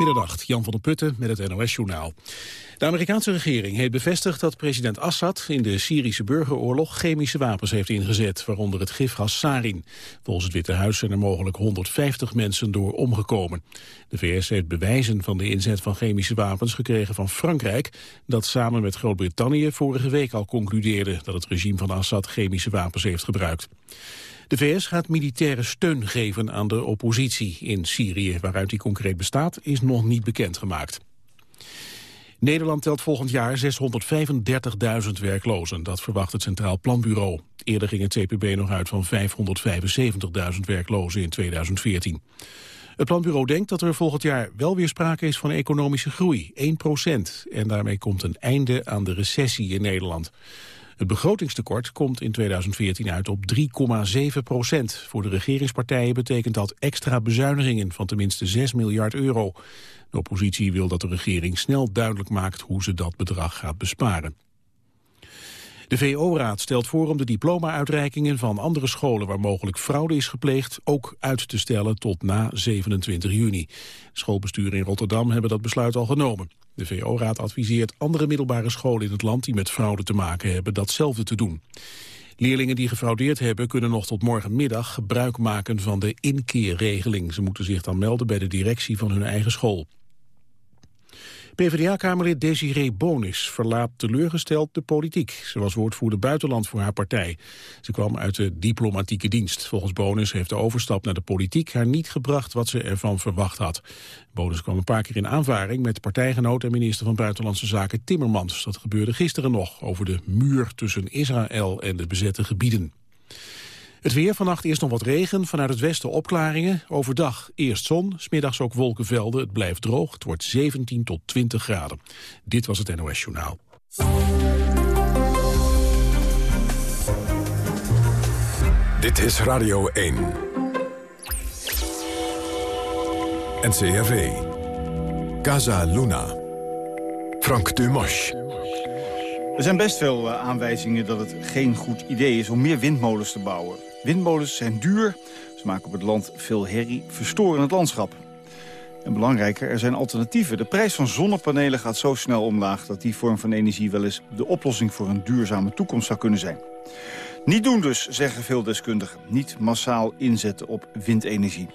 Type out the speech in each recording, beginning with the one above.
Middernacht, Jan van der Putten met het NOS-journaal. De Amerikaanse regering heeft bevestigd dat president Assad in de Syrische burgeroorlog chemische wapens heeft ingezet, waaronder het gifgas sarin. Volgens het Witte Huis zijn er mogelijk 150 mensen door omgekomen. De VS heeft bewijzen van de inzet van chemische wapens gekregen van Frankrijk, dat samen met Groot-Brittannië vorige week al concludeerde dat het regime van Assad chemische wapens heeft gebruikt. De VS gaat militaire steun geven aan de oppositie in Syrië. Waaruit die concreet bestaat, is nog niet bekendgemaakt. Nederland telt volgend jaar 635.000 werklozen. Dat verwacht het Centraal Planbureau. Eerder ging het CPB nog uit van 575.000 werklozen in 2014. Het planbureau denkt dat er volgend jaar wel weer sprake is van economische groei, 1% En daarmee komt een einde aan de recessie in Nederland. Het begrotingstekort komt in 2014 uit op 3,7 procent. Voor de regeringspartijen betekent dat extra bezuinigingen van tenminste 6 miljard euro. De oppositie wil dat de regering snel duidelijk maakt hoe ze dat bedrag gaat besparen. De VO-raad stelt voor om de diploma-uitreikingen van andere scholen waar mogelijk fraude is gepleegd ook uit te stellen tot na 27 juni. Schoolbesturen in Rotterdam hebben dat besluit al genomen. De VO-raad adviseert andere middelbare scholen in het land die met fraude te maken hebben datzelfde te doen. Leerlingen die gefraudeerd hebben kunnen nog tot morgenmiddag gebruik maken van de inkeerregeling. Ze moeten zich dan melden bij de directie van hun eigen school. PvdA-kamerlid Desiree Bonis verlaat teleurgesteld de politiek. Ze was woordvoerder buitenland voor haar partij. Ze kwam uit de diplomatieke dienst. Volgens Bonis heeft de overstap naar de politiek haar niet gebracht wat ze ervan verwacht had. Bonis kwam een paar keer in aanvaring met partijgenoot en minister van Buitenlandse Zaken Timmermans. Dat gebeurde gisteren nog over de muur tussen Israël en de bezette gebieden. Het weer vannacht eerst nog wat regen, vanuit het westen opklaringen. Overdag eerst zon, smiddags ook wolkenvelden. Het blijft droog, het wordt 17 tot 20 graden. Dit was het NOS Journaal. Dit is Radio 1. NCRV. Casa Luna. Frank Dumas. Er zijn best veel eh, aanwijzingen dat het geen goed idee is om meer windmolens te bouwen. Windmolens zijn duur, ze maken op het land veel herrie, verstoren het landschap. En belangrijker, er zijn alternatieven. De prijs van zonnepanelen gaat zo snel omlaag... dat die vorm van energie wel eens de oplossing voor een duurzame toekomst zou kunnen zijn. Niet doen dus, zeggen veel deskundigen. Niet massaal inzetten op windenergie.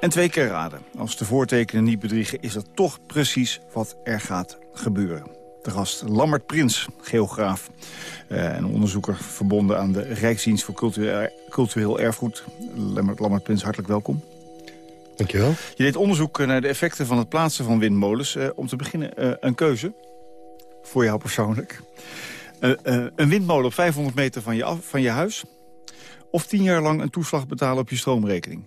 En twee keer raden. Als de voortekenen niet bedriegen, is dat toch precies wat er gaat gebeuren. De gast Lammert Prins, geograaf uh, en onderzoeker verbonden aan de Rijksdienst voor Cultureel, Cultureel Erfgoed. Lammert, Lammert Prins, hartelijk welkom. Dankjewel. Je deed onderzoek naar de effecten van het plaatsen van windmolens. Om te beginnen een keuze, voor jou persoonlijk. een windmolen op 500 meter van je, af, van je huis... of tien jaar lang een toeslag betalen op je stroomrekening?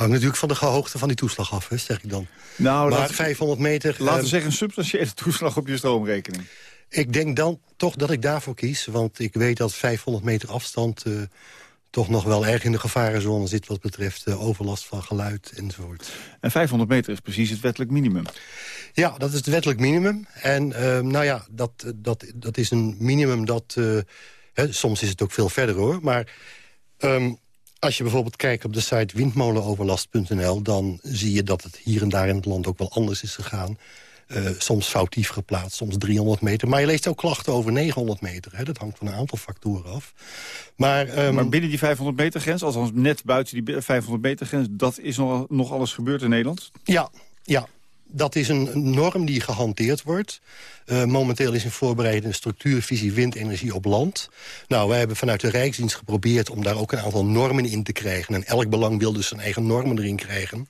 Hangt natuurlijk van de hoogte van die toeslag af, hè, zeg ik dan. Nou, maar 500 meter... Laten we uh, zeggen een substantiële toeslag op je stroomrekening. Ik denk dan toch dat ik daarvoor kies. Want ik weet dat 500 meter afstand... Uh, toch nog wel erg in de gevarenzone zit wat betreft uh, overlast van geluid enzovoort. En 500 meter is precies het wettelijk minimum? Ja, dat is het wettelijk minimum. En uh, nou ja, dat, dat, dat is een minimum dat... Hè, soms is het ook veel verder hoor, maar... Um, als je bijvoorbeeld kijkt op de site windmolenoverlast.nl... dan zie je dat het hier en daar in het land ook wel anders is gegaan. Uh, soms foutief geplaatst, soms 300 meter. Maar je leest ook klachten over 900 meter. Hè? Dat hangt van een aantal factoren af. Maar, um, maar binnen die 500 meter grens, althans net buiten die 500 meter grens... dat is nog, nog alles gebeurd in Nederland? Ja, ja dat is een norm die gehanteerd wordt. Uh, momenteel is in voorbereiding een structuurvisie windenergie op land. Nou, wij hebben vanuit de Rijksdienst geprobeerd om daar ook een aantal normen in te krijgen. En elk belang wil dus zijn eigen normen erin krijgen.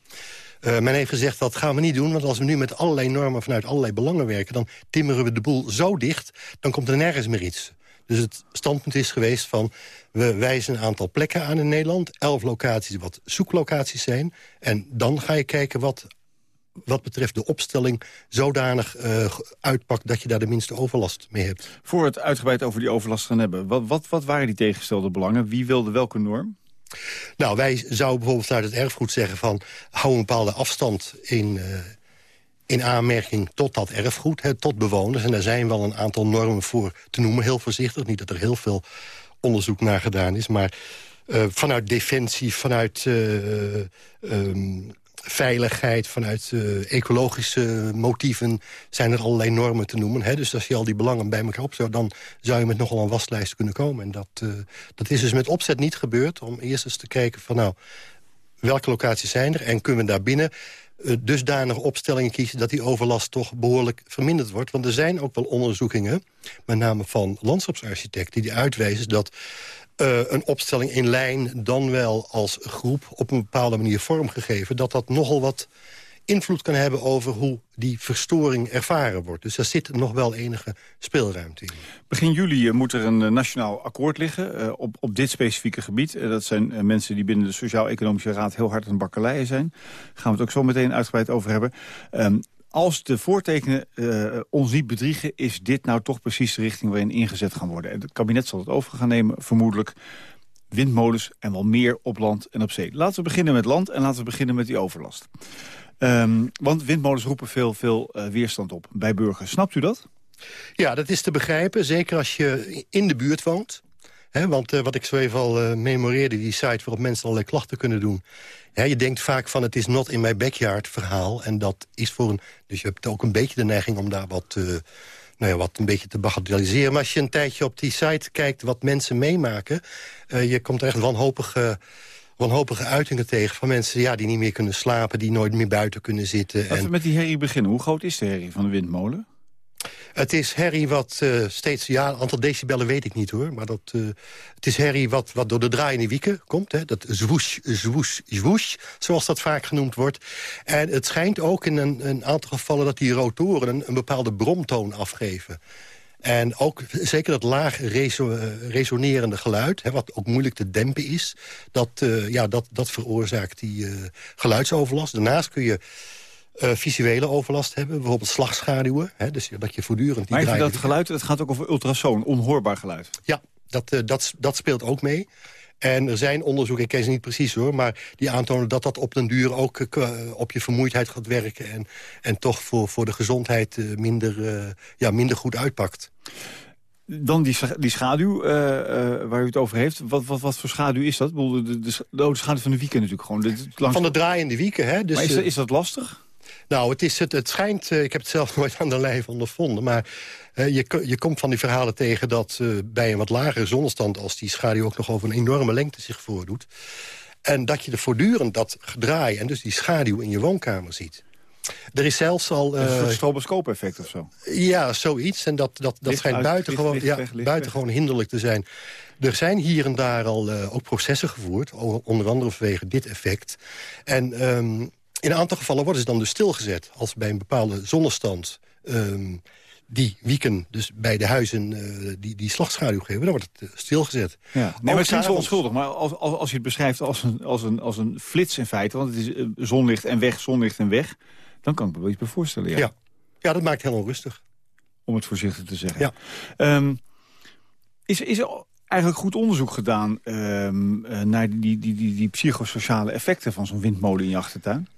Uh, men heeft gezegd, dat gaan we niet doen, want als we nu met allerlei normen vanuit allerlei belangen werken... dan timmeren we de boel zo dicht, dan komt er nergens meer iets. Dus het standpunt is geweest van... we wijzen een aantal plekken aan in Nederland. Elf locaties wat zoeklocaties zijn. En dan ga je kijken wat wat betreft de opstelling zodanig uh, uitpakt... dat je daar de minste overlast mee hebt. Voor het uitgebreid over die overlast gaan hebben... wat, wat, wat waren die tegengestelde belangen? Wie wilde welke norm? Nou, wij zouden bijvoorbeeld vanuit het erfgoed zeggen van... hou een bepaalde afstand in, uh, in aanmerking tot dat erfgoed, hè, tot bewoners. En daar zijn wel een aantal normen voor te noemen, heel voorzichtig. Niet dat er heel veel onderzoek naar gedaan is, maar... Uh, vanuit defensie, vanuit uh, um, veiligheid, vanuit uh, ecologische motieven... zijn er allerlei normen te noemen. Hè? Dus als je al die belangen bij elkaar opzet... dan zou je met nogal een waslijst kunnen komen. En dat, uh, dat is dus met opzet niet gebeurd. Om eerst eens te kijken van nou, welke locaties zijn er... en kunnen we daar binnen dusdanige opstellingen kiezen... dat die overlast toch behoorlijk verminderd wordt. Want er zijn ook wel onderzoekingen, met name van landschapsarchitecten... die uitwijzen dat uh, een opstelling in lijn dan wel als groep op een bepaalde manier vormgegeven... dat dat nogal wat invloed kan hebben over hoe die verstoring ervaren wordt. Dus daar zit nog wel enige speelruimte in. Begin juli eh, moet er een eh, nationaal akkoord liggen op, op dit specifieke gebied. Dat zijn mensen die binnen de Sociaal-Economische Raad heel hard aan het bakkeleien zijn. Daar gaan we het ook zo meteen uitgebreid over hebben. Als de voortekenen uh, ons niet bedriegen... is dit nou toch precies de richting waarin ingezet gaan worden. En het kabinet zal het over gaan nemen, vermoedelijk. Windmolens en wel meer op land en op zee. Laten we beginnen met land en laten we beginnen met die overlast. Um, want windmolens roepen veel, veel uh, weerstand op bij burgers. Snapt u dat? Ja, dat is te begrijpen. Zeker als je in de buurt woont. He, want uh, wat ik zo even al uh, memoreerde, die site waarop mensen allerlei klachten kunnen doen. Ja, je denkt vaak van het is not in my backyard verhaal. En dat is voor een... Dus je hebt ook een beetje de neiging om daar wat, uh, nou ja, wat een beetje te bagatelliseren. Maar als je een tijdje op die site kijkt wat mensen meemaken... je komt er echt wanhopige wanhopige uitingen tegen van mensen ja, die niet meer kunnen slapen... die nooit meer buiten kunnen zitten. Laten we met die herrie beginnen. Hoe groot is de herrie van de windmolen? Het is herrie wat uh, steeds... Ja, aantal decibellen weet ik niet hoor. Maar dat, uh, het is herrie wat, wat door de draaiende wieken komt. Hè, dat zwoesh, zwoesh, zwoesh, zoals dat vaak genoemd wordt. En het schijnt ook in een, een aantal gevallen... dat die rotoren een, een bepaalde bromtoon afgeven. En ook zeker dat laag reso resonerende geluid, hè, wat ook moeilijk te dempen is... dat, ja, dat, dat veroorzaakt die geluidsoverlast. Daarnaast kun je uh, visuele overlast hebben. Bijvoorbeeld slagschaduwen. Hè, dus dat je voortdurend... Die maar dat geluid, het gaat ook over ultrasoon, onhoorbaar geluid. Ja, dat, uh, dat, dat speelt ook mee. En er zijn onderzoeken, ik ken ze niet precies hoor... maar die aantonen dat dat op den duur ook uh, op je vermoeidheid gaat werken... en, en toch voor, voor de gezondheid minder, uh, ja, minder goed uitpakt. Dan die, die schaduw waar u het over heeft. Wat, wat, wat voor schaduw is dat? De, de, de, de schaduw van de wieken natuurlijk gewoon. De, langs... Van de draaiende wieken, hè? Dus, maar is, is dat lastig? Nou, het, is, het, het schijnt, uh, ik heb het zelf nooit aan de lijf ondervonden... maar uh, je, je komt van die verhalen tegen dat uh, bij een wat lagere zonnestand... als die schaduw ook nog over een enorme lengte zich voordoet... en dat je er voortdurend dat gedraai en dus die schaduw in je woonkamer ziet. Er is zelfs al... Een soort stroboscoop-effect of zo? Ja, zoiets. En dat, dat, dat schijnt buitengewoon, licht, licht, ja, buitengewoon hinderlijk te zijn. Er zijn hier en daar al uh, ook processen gevoerd. Onder andere vanwege dit effect. En um, in een aantal gevallen worden ze dan dus stilgezet. Als bij een bepaalde zonnestand um, die wieken dus bij de huizen uh, die, die slagschaduw geven, dan wordt het uh, stilgezet. Ja. Nee, maar het klinkt zo onschuldig, maar als, als, als je het beschrijft als een, als, een, als een flits in feite... want het is uh, zonlicht en weg, zonlicht en weg... dan kan ik me wel iets bij voorstellen, ja. Ja, ja dat maakt heel onrustig. Om het voorzichtig te zeggen. Ja. Um, is, is er eigenlijk goed onderzoek gedaan... Um, naar die, die, die, die psychosociale effecten van zo'n windmolen in je achtertuin?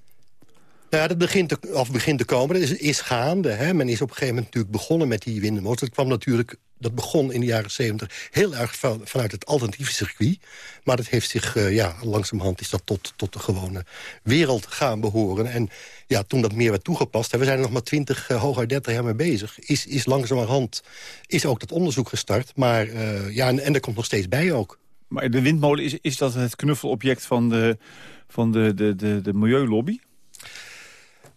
Nou ja, dat begint te, of begint te komen. Dat is, is gaande. Hè. Men is op een gegeven moment natuurlijk begonnen met die windmolens. Dat kwam natuurlijk, dat begon in de jaren zeventig heel erg van, vanuit het alternatieve circuit. Maar dat heeft zich, uh, ja, langzamerhand is dat tot, tot de gewone wereld gaan behoren. En ja, toen dat meer werd toegepast, we zijn er nog maar 20, uh, hooguit 30 jaar mee bezig, is, is langzamerhand is ook dat onderzoek gestart. Maar uh, ja, en, en er komt nog steeds bij ook. Maar de windmolen, is, is dat het knuffelobject van de, van de, de, de, de milieulobby?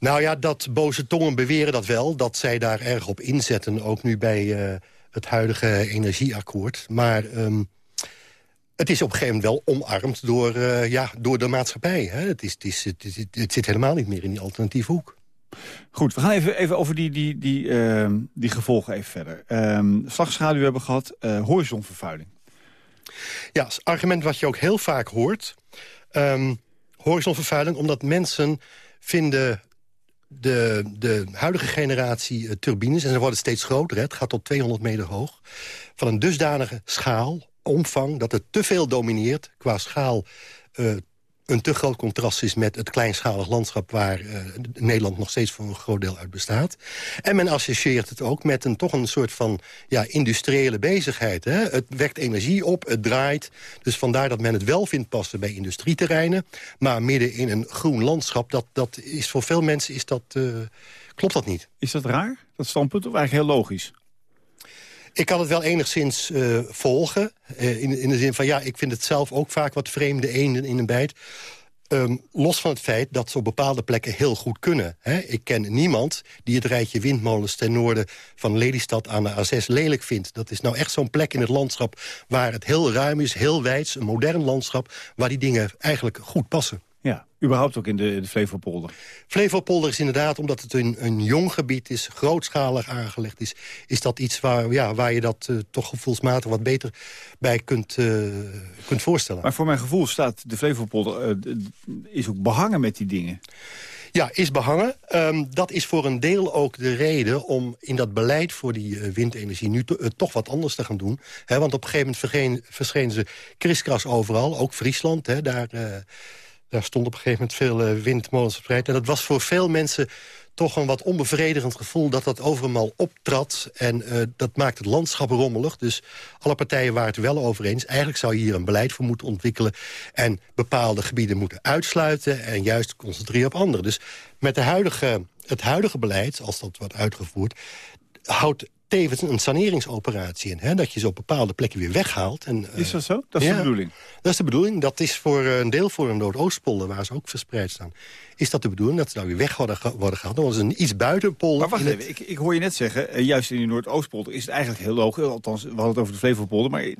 Nou ja, dat boze tongen beweren dat wel. Dat zij daar erg op inzetten, ook nu bij uh, het huidige energieakkoord. Maar um, het is op een gegeven moment wel omarmd door, uh, ja, door de maatschappij. Hè? Het, is, het, is, het, is, het, zit helemaal niet meer in die alternatieve hoek. Goed, we gaan even, even over die, die, die, uh, die gevolgen even verder. Um, slagschaduw hebben we gehad, uh, horizonvervuiling. Ja, argument wat je ook heel vaak hoort. Um, horizonvervuiling, omdat mensen vinden de, de huidige generatie uh, turbines, en ze worden steeds groter, hè, het gaat tot 200 meter hoog... van een dusdanige schaal, omvang, dat het te veel domineert qua schaal... Uh, een te groot contrast is met het kleinschalig landschap... waar uh, Nederland nog steeds voor een groot deel uit bestaat. En men associeert het ook met een, toch een soort van ja, industriële bezigheid. Hè? Het wekt energie op, het draait. Dus vandaar dat men het wel vindt passen bij industrieterreinen. Maar midden in een groen landschap, dat, dat is voor veel mensen is dat, uh, klopt dat niet. Is dat raar, dat standpunt, of eigenlijk heel logisch? Ik kan het wel enigszins uh, volgen. Uh, in, in de zin van, ja, ik vind het zelf ook vaak wat vreemde eenden in een bijt. Um, los van het feit dat ze op bepaalde plekken heel goed kunnen. Hè? Ik ken niemand die het rijtje windmolens ten noorden van Lelystad aan de A6 lelijk vindt. Dat is nou echt zo'n plek in het landschap waar het heel ruim is, heel wijd, een modern landschap, waar die dingen eigenlijk goed passen. Überhaupt ook in de, de Flevopolder. Flevopolder is inderdaad, omdat het een, een jong gebied is... grootschalig aangelegd is... is dat iets waar, ja, waar je dat uh, toch gevoelsmatig wat beter bij kunt, uh, kunt voorstellen. Maar voor mijn gevoel staat de Flevopolder... Uh, is ook behangen met die dingen. Ja, is behangen. Um, dat is voor een deel ook de reden om in dat beleid voor die uh, windenergie... nu to, uh, toch wat anders te gaan doen. He, want op een gegeven moment verschenen ze kriskras overal. Ook Friesland, he, daar... Uh, daar stond op een gegeven moment veel uh, windmolens verspreid. En dat was voor veel mensen toch een wat onbevredigend gevoel... dat dat overal optrad. En uh, dat maakt het landschap rommelig. Dus alle partijen waren het wel over eens. Eigenlijk zou je hier een beleid voor moeten ontwikkelen... en bepaalde gebieden moeten uitsluiten... en juist concentreren op andere. Dus met de huidige, het huidige beleid, als dat wordt uitgevoerd... houdt tevens een saneringsoperatie in. Hè? Dat je ze op bepaalde plekken weer weghaalt. En, uh, is dat zo? Dat is ja, de bedoeling? Dat is de bedoeling. Dat is voor uh, een deel voor een Noordoostpolder, waar ze ook verspreid staan. Is dat de bedoeling, dat ze daar weer weg worden, worden gehaald. Dan was een iets buitenpolder. Maar wacht even, het... ik, ik, hoor je net zeggen, uh, juist in die Noordoostpolder is het eigenlijk heel logisch. Althans, we hadden het over de Flevopolder. Maar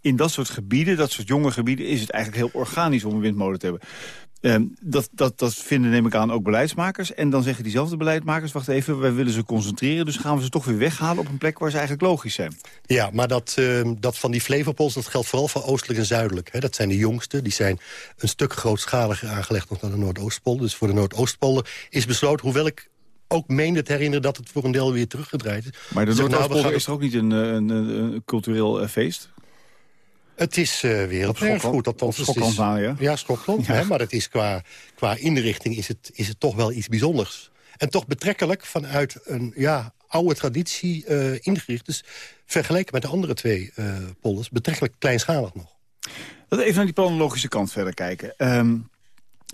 in dat soort gebieden, dat soort jonge gebieden... is het eigenlijk heel organisch om een windmolen te hebben. Um, dat, dat, dat vinden, neem ik aan, ook beleidsmakers. En dan zeggen diezelfde beleidsmakers, wacht even, wij willen ze concentreren... dus gaan we ze toch weer weghalen op een plek waar ze eigenlijk logisch zijn. Ja, maar dat, uh, dat van die Flevopols, dat geldt vooral voor oostelijk en zuidelijk. Hè. Dat zijn de jongste, die zijn een stuk grootschaliger aangelegd... dan de Noordoostpolder. Dus voor de Noordoostpolder is besloten, hoewel ik ook meende te herinneren dat het voor een deel weer teruggedraaid is. Maar de Noordoostpolder nou, is er ook niet een, een, een, cultureel uh, feest? Het is uh, werelderfgoed. Althans, Schotland, is, ja. Ja, Schotland. Ja. Hè, maar het is qua, qua inrichting is het, is het toch wel iets bijzonders. En toch betrekkelijk vanuit een ja, oude traditie uh, ingericht. Dus vergeleken met de andere twee uh, polders, betrekkelijk kleinschalig nog. Laten we even naar die planologische kant verder kijken. Um,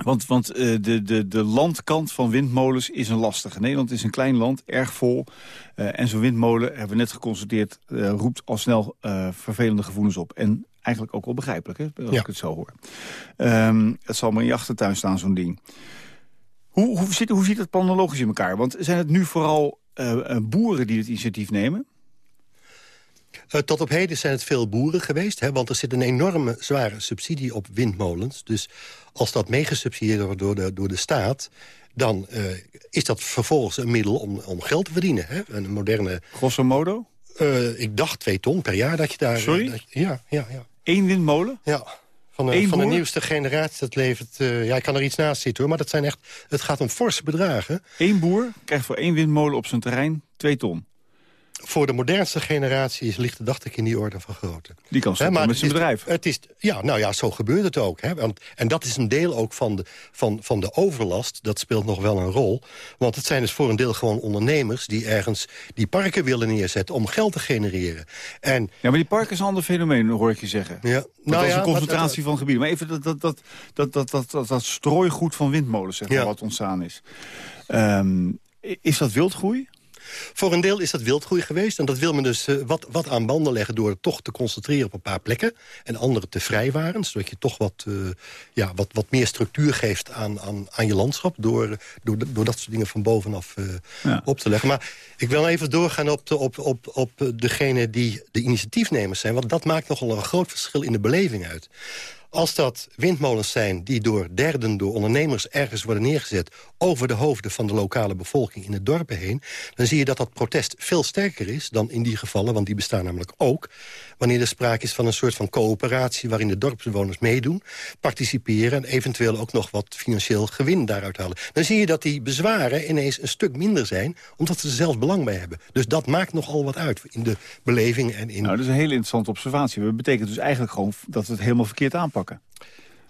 want, want uh, de, de, de landkant van windmolens is een lastige. Nederland is een klein land, erg vol. Uh, en zo'n windmolen, hebben we net geconstateerd... Roept al snel vervelende gevoelens op. En eigenlijk ook wel begrijpelijk, hè, als ja. ik het zo hoor. Um, het zal maar in je achtertuin staan, zo'n ding. Hoe, hoe, zit, hoe zit het planologisch in elkaar? Want zijn het nu vooral boeren die het initiatief nemen? Uh, tot op heden zijn het veel boeren geweest. Hè, want er zit een enorme zware subsidie op windmolens. Dus als dat meegesubsidieerd wordt door de, door de staat dan uh, is dat vervolgens een middel om, om geld te verdienen. Hè? Een moderne... Grosso modo? Uh, ik dacht twee ton per jaar dat je daar... Sorry? Dat, ja, ja, ja. Eén windmolen? Ja. Van de, van de nieuwste generatie, dat levert... Uh, ja, ik kan er iets naast zitten hoor, maar dat zijn echt... Het gaat om forse bedragen. Eén boer krijgt voor één windmolen op zijn terrein twee ton voor de modernste generatie ligt de dacht ik in die orde van grootte. Die kan stoppen met zijn bedrijf. Het is, ja, nou ja, zo gebeurt het ook. Hè. Want, en dat is een deel ook van de, van, van de overlast. Dat speelt nog wel een rol. Want het zijn dus voor een deel gewoon ondernemers... die ergens die parken willen neerzetten om geld te genereren. En, ja, maar die parken is een ander fenomeen, hoor ik je zeggen. Ja, nou dat is ja, een concentratie dat, van gebieden. Maar even dat, dat, dat, dat, dat, dat, dat, dat strooigoed van windmolens, zeg maar, ja. wat ontstaan is. Um, is dat wildgroei? Voor een deel is dat wildgroei geweest. En dat wil men dus uh, wat, wat aan banden leggen door het toch te concentreren op een paar plekken. En andere te vrijwaren. Zodat je toch wat, uh, ja, wat, wat meer structuur geeft aan, aan, aan je landschap. Door, door, door dat soort dingen van bovenaf ja. op te leggen. Maar ik wil even doorgaan op, de, op, op, op degene die de initiatiefnemers zijn. Want dat maakt nogal een groot verschil in de beleving uit. Als dat windmolens zijn die door derden, door ondernemers ergens worden neergezet... over de hoofden van de lokale bevolking in het dorpen heen... dan zie je dat dat protest veel sterker is dan in die gevallen... want die bestaan namelijk ook wanneer er sprake is van een soort van coöperatie... waarin de dorpsbewoners meedoen, participeren... en eventueel ook nog wat financieel gewin daaruit halen. Dan zie je dat die bezwaren ineens een stuk minder zijn... omdat ze er zelf belang bij hebben. Dus dat maakt nogal wat uit in de beleving. En in... Nou, dat is een hele interessante observatie. Dat betekent dus eigenlijk gewoon dat we het helemaal verkeerd aanpakken.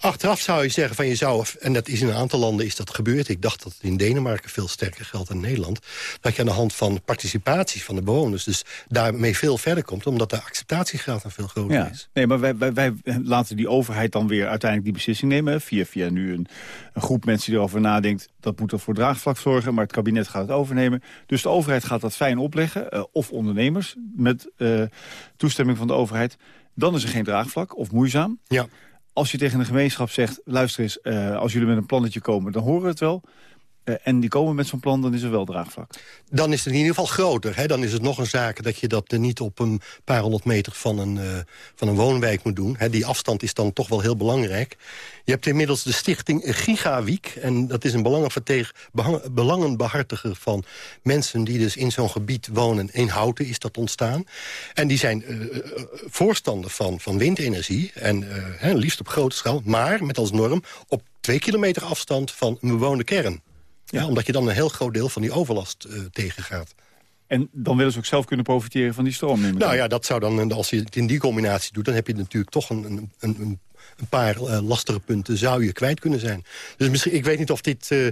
Achteraf zou je zeggen van je zou, en dat is in een aantal landen is dat gebeurd. Ik dacht dat het in Denemarken veel sterker geldt dan in Nederland. Dat je aan de hand van participatie van de bewoners dus daarmee veel verder komt. Omdat de acceptatiegraad dan veel groter ja. is. Nee, maar wij, wij, wij laten die overheid dan weer uiteindelijk die beslissing nemen. Via, via nu een, een groep mensen die erover nadenkt. Dat moet er voor draagvlak zorgen, maar het kabinet gaat het overnemen. Dus de overheid gaat dat fijn opleggen. Uh, of ondernemers met uh, toestemming van de overheid. Dan is er geen draagvlak of moeizaam. Ja als je tegen een gemeenschap zegt... luister eens, uh, als jullie met een plannetje komen, dan horen we het wel... Uh, en die komen met zo'n plan, dan is er wel draagvlak. Dan is het in ieder geval groter. Hè? Dan is het nog een zaak dat je dat niet op een paar honderd meter van een, uh, van een woonwijk moet doen. Hè? Die afstand is dan toch wel heel belangrijk. Je hebt inmiddels de stichting Gigawiek. En dat is een belangenbehartiger van mensen die dus in zo'n gebied wonen. In Houten is dat ontstaan. En die zijn voorstander van, van windenergie. En hè, liefst op grote schaal. Maar met als norm op twee kilometer afstand van een bewoonde kern. Ja. Omdat je dan een heel groot deel van die overlast uh, tegengaat. En dan willen ze ook zelf kunnen profiteren van die stroom? Nou ja, dat zou dan, als je het in die combinatie doet... dan heb je natuurlijk toch een, een, een, een paar uh, lastige punten zou je kwijt kunnen zijn. Dus misschien, ik weet niet of dit, uh,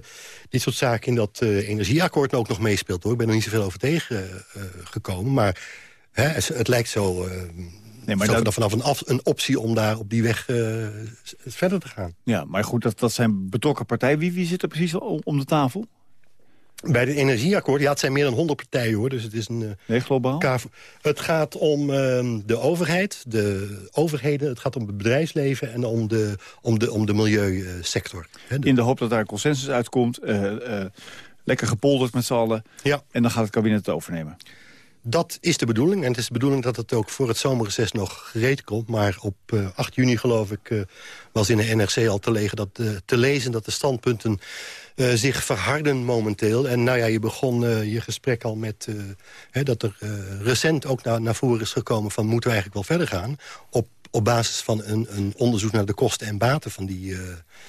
dit soort zaken in dat energieakkoord ook nog meespeelt. hoor. Ik ben er niet zoveel over tegengekomen. maar hè, het, het, lijkt zo... Nee, maar dat... vanaf een, af, een optie om daar op die weg uh, verder te gaan. Ja, maar goed, dat, dat zijn betrokken partijen. Wie, wie zit er precies om de tafel? Bij de energieakkoord, ja, het zijn meer dan 100 partijen hoor. Dus het is een. Uh, nee, globaal? Het gaat om uh, de overheid, de overheden, het gaat om het bedrijfsleven en om de, om de, om de milieusector. Hè, de... In de hoop dat daar een consensus uitkomt. Uh, lekker gepolderd met z'n allen. Ja. En dan gaat het kabinet het overnemen. Dat is de bedoeling. En het is de bedoeling dat het ook voor het zomerreces nog gereed komt. Maar op uh, 8 juni, geloof ik, uh, was in de NRC al te, lezen dat, uh, te lezen... dat de standpunten zich verharden momenteel. En nou ja, je begon je gesprek al met hè, dat er recent ook naar, naar voren is gekomen... van moeten we eigenlijk wel verder gaan... op op basis van een, een, onderzoek naar de kosten en baten van die... Uh,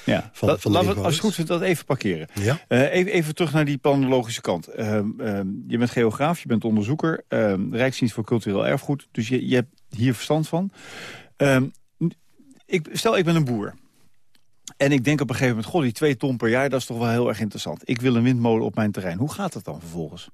ja, van, dat, van de laten we, als het goed dat even parkeren. Ja? Uh, even, even terug naar die planologische kant. Uh, je bent geograaf, je bent onderzoeker, ehm, Rijksdienst voor Cultureel Erfgoed. Dus je, je hebt hier verstand van. Ehm, ik, stel, ik ben een boer. En ik denk op een gegeven moment, goh, die twee ton per jaar, dat is toch wel heel erg interessant. Ik wil een windmolen op mijn terrein. Hoe gaat dat dan vervolgens?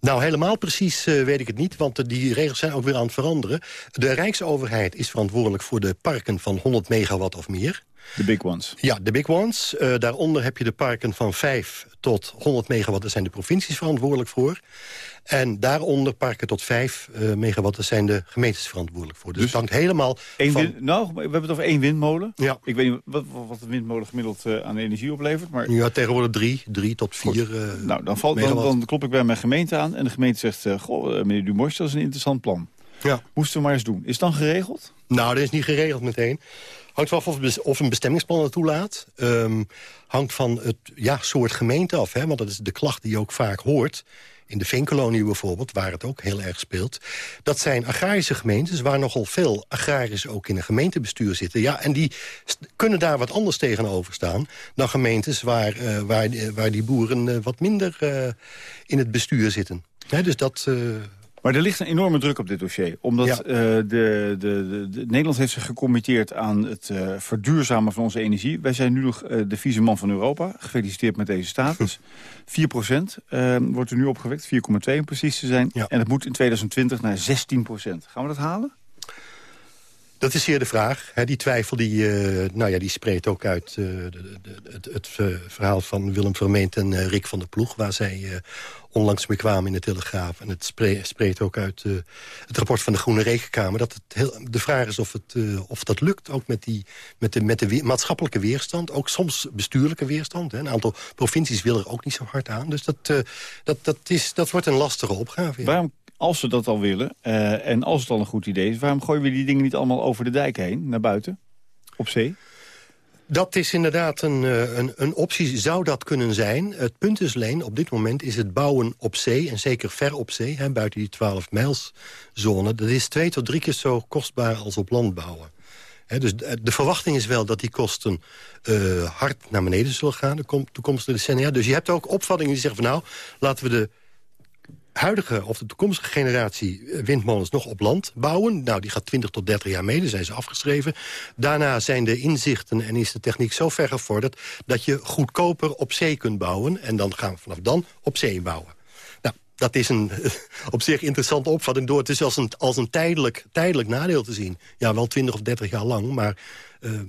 Nou, helemaal precies uh, weet ik het niet, want uh, die regels zijn ook weer aan het veranderen. De Rijksoverheid is verantwoordelijk voor de parken van 100 megawatt of meer. De big ones. Ja, de big ones. Uh, daaronder heb je de parken van 5 tot 100 megawatt. Daar zijn de provincies verantwoordelijk voor. En daaronder parken tot 5 uh, megawatt. Daar zijn de gemeentes verantwoordelijk voor. Dus, dus het hangt helemaal één van... Wind, nou, we hebben het over één windmolen. Ja. Ik weet niet wat, wat een windmolen gemiddeld uh, aan energie oplevert. Maar... Ja, tegenwoordig drie. Drie tot vier uh, Nou, dan, valt, dan, dan, klop ik bij mijn gemeente aan. En de gemeente zegt, goh, meneer Dumois, dat is een interessant plan. Ja. Moesten we maar eens doen. Is het dan geregeld? Nou, dat is niet geregeld meteen. Hangt wel af of een bestemmingsplan dat toelaat. Um, hangt van het ja, soort gemeente af. Hè? Want dat is de klacht die je ook vaak hoort. In de Veenkolonie bijvoorbeeld, waar het ook heel erg speelt. Dat zijn agrarische gemeentes waar nogal veel agrariërs ook in een gemeentebestuur zitten. Ja, en die kunnen daar wat anders tegenover staan... dan gemeentes waar, uh, waar, waar die boeren uh, wat minder in het bestuur zitten. Dus dat... Maar er ligt een enorme druk op dit dossier. Omdat ja. uh, de, de, de, de, Nederland heeft zich gecommitteerd aan het uh, verduurzamen van onze energie. Wij zijn nu nog uh, de vieze man van Europa. Gefeliciteerd met deze status. 4 procent wordt er nu opgewekt. 4,2 om precies te zijn. Ja. En het moet in 2020 naar 16 procent. Gaan we dat halen? Dat is zeer de vraag. Die twijfel die, uh, nou ja, die spreekt ook uit uh, de, de, het, het uh, verhaal van Willem Vermeent en Rick van der Ploeg... waar zij onlangs mee kwamen in de Telegraaf. En het spre spreekt ook uit het rapport van de Groene Rekenkamer... dat het heel, de vraag is of, het, of dat lukt, ook met, die, met de, met de maatschappelijke weerstand. Ook soms bestuurlijke weerstand. Een aantal provincies willen er ook niet zo hard aan. Dus dat, dat, dat, is, dat wordt een lastige opgave. Ja. Waarom als ze dat al willen, uh, en als het al een goed idee is... waarom gooien we die dingen niet allemaal over de dijk heen, naar buiten, op zee? Dat is inderdaad een, een, een optie, zou dat kunnen zijn. Het punt is alleen, op dit moment is het bouwen op zee... en zeker ver op zee, hè, buiten die 12-mijlszone... dat is twee tot drie keer zo kostbaar als op land bouwen. Dus de, verwachting is wel dat die kosten uh, hard naar beneden zullen gaan... de toekomstige decennia. Dus je hebt ook opvattingen die zeggen van nou, laten we de huidige of de toekomstige generatie eh, windmolens nog op land bouwen. Nou, die gaat 20 tot 30 jaar mee, daar zijn ze afgeschreven. Daarna zijn de inzichten en is de techniek zo ver gevorderd... dat je goedkoper op zee kunt bouwen. En dan gaan we vanaf dan op zee bouwen. Nou, dat is een op zich interessante opvatting door. Het is als een, als een tijdelijk, tijdelijk nadeel te zien. Ja, wel 20 of 30 jaar lang, maar... Uh,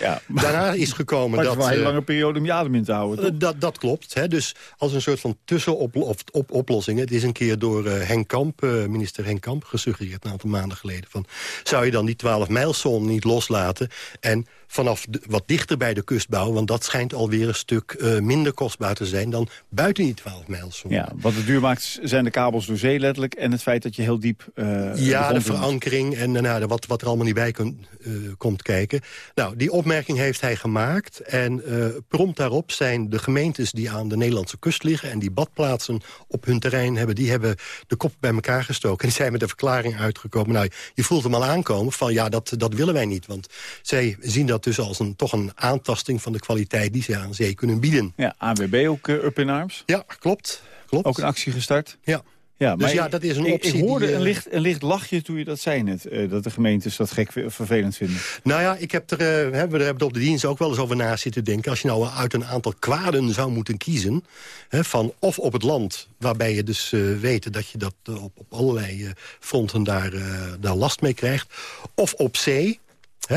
ja, Daarna is gekomen dat... dat wel een hele eh, lange periode om je adem in te houden, uh, dat, dat klopt. Hè? Dus als een soort van tussenoplossing. Het is een keer door uh, Henk Kamp, minister Henk Kamp, gesuggereerd... een aantal maanden geleden. Van, zou je dan die 12 mijlzone niet loslaten... en vanaf wat dichter bij de kust bouwen. Want dat schijnt alweer een stuk uh, minder kostbaar te zijn dan buiten die 12 mijls. Ja, wat het duur maakt zijn de kabels door zee letterlijk... en het feit dat je heel diep... Uh, ja, de, verankering en nou, wat, wat er allemaal niet bij kun, uh, komt kijken. Nou, die opmerking heeft hij gemaakt. En prompt daarop zijn de gemeentes die aan de Nederlandse kust liggen... en die badplaatsen op hun terrein hebben... die hebben de kop bij elkaar gestoken. En die zijn met de verklaring uitgekomen. Nou, je voelt hem al aankomen van ja, dat, dat willen wij niet. Want zij zien dat dus als een, toch een aantasting van de kwaliteit die ze aan zee kunnen bieden. Ja, AWB ook uh, up in arms? Ja, klopt. klopt. Ook een actie gestart? Ja. Ja, dus ja, dat is een optie. Ik, hoorde een, eh, licht, een licht lachje toen je dat zei net. Uh, dat de gemeentes dat gek vervelend vinden. Nou ja, ik heb er, uh, we hebben er op de dienst ook wel eens over na zitten denken. Als je nou uit een aantal kwaden zou moeten kiezen... Hè, van of op het land, waarbij je dus uh, weet dat je dat op, op allerlei fronten daar, daar last mee krijgt... of op zee,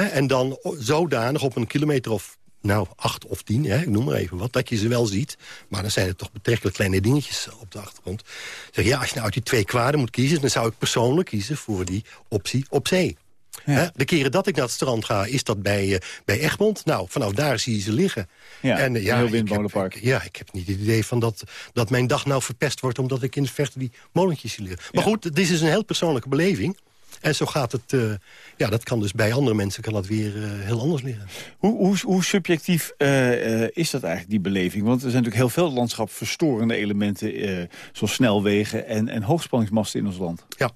en dan zodanig op een kilometer of nou, acht of tien, hè, ik noem maar even wat, dat je ze wel ziet. Maar dan zijn het toch betrekkelijk kleine dingetjes op de achtergrond. Zeg, ja, als je nou uit die twee kwaden moet kiezen... dan zou ik persoonlijk kiezen voor die optie op zee. de keren dat ik naar het strand ga, is dat bij, uh, bij Egmond. Nou, vanaf daar zie je ze liggen. Ja, en, uh, ja, heel windmolenpark. Ja, ik heb niet het idee van dat, dat mijn dag nou verpest wordt... omdat ik in de verte die molentjes zie liggen. Maar goed, dit is een heel persoonlijke beleving. En zo gaat het, uh, ja, dat kan dus bij andere mensen kan dat weer uh, heel anders liggen. Hoe, hoe, hoe subjectief uh, is dat eigenlijk, die beleving? Want er zijn natuurlijk heel veel landschapverstorende elementen... zoals snelwegen en, en hoogspanningsmasten in ons land. Ja,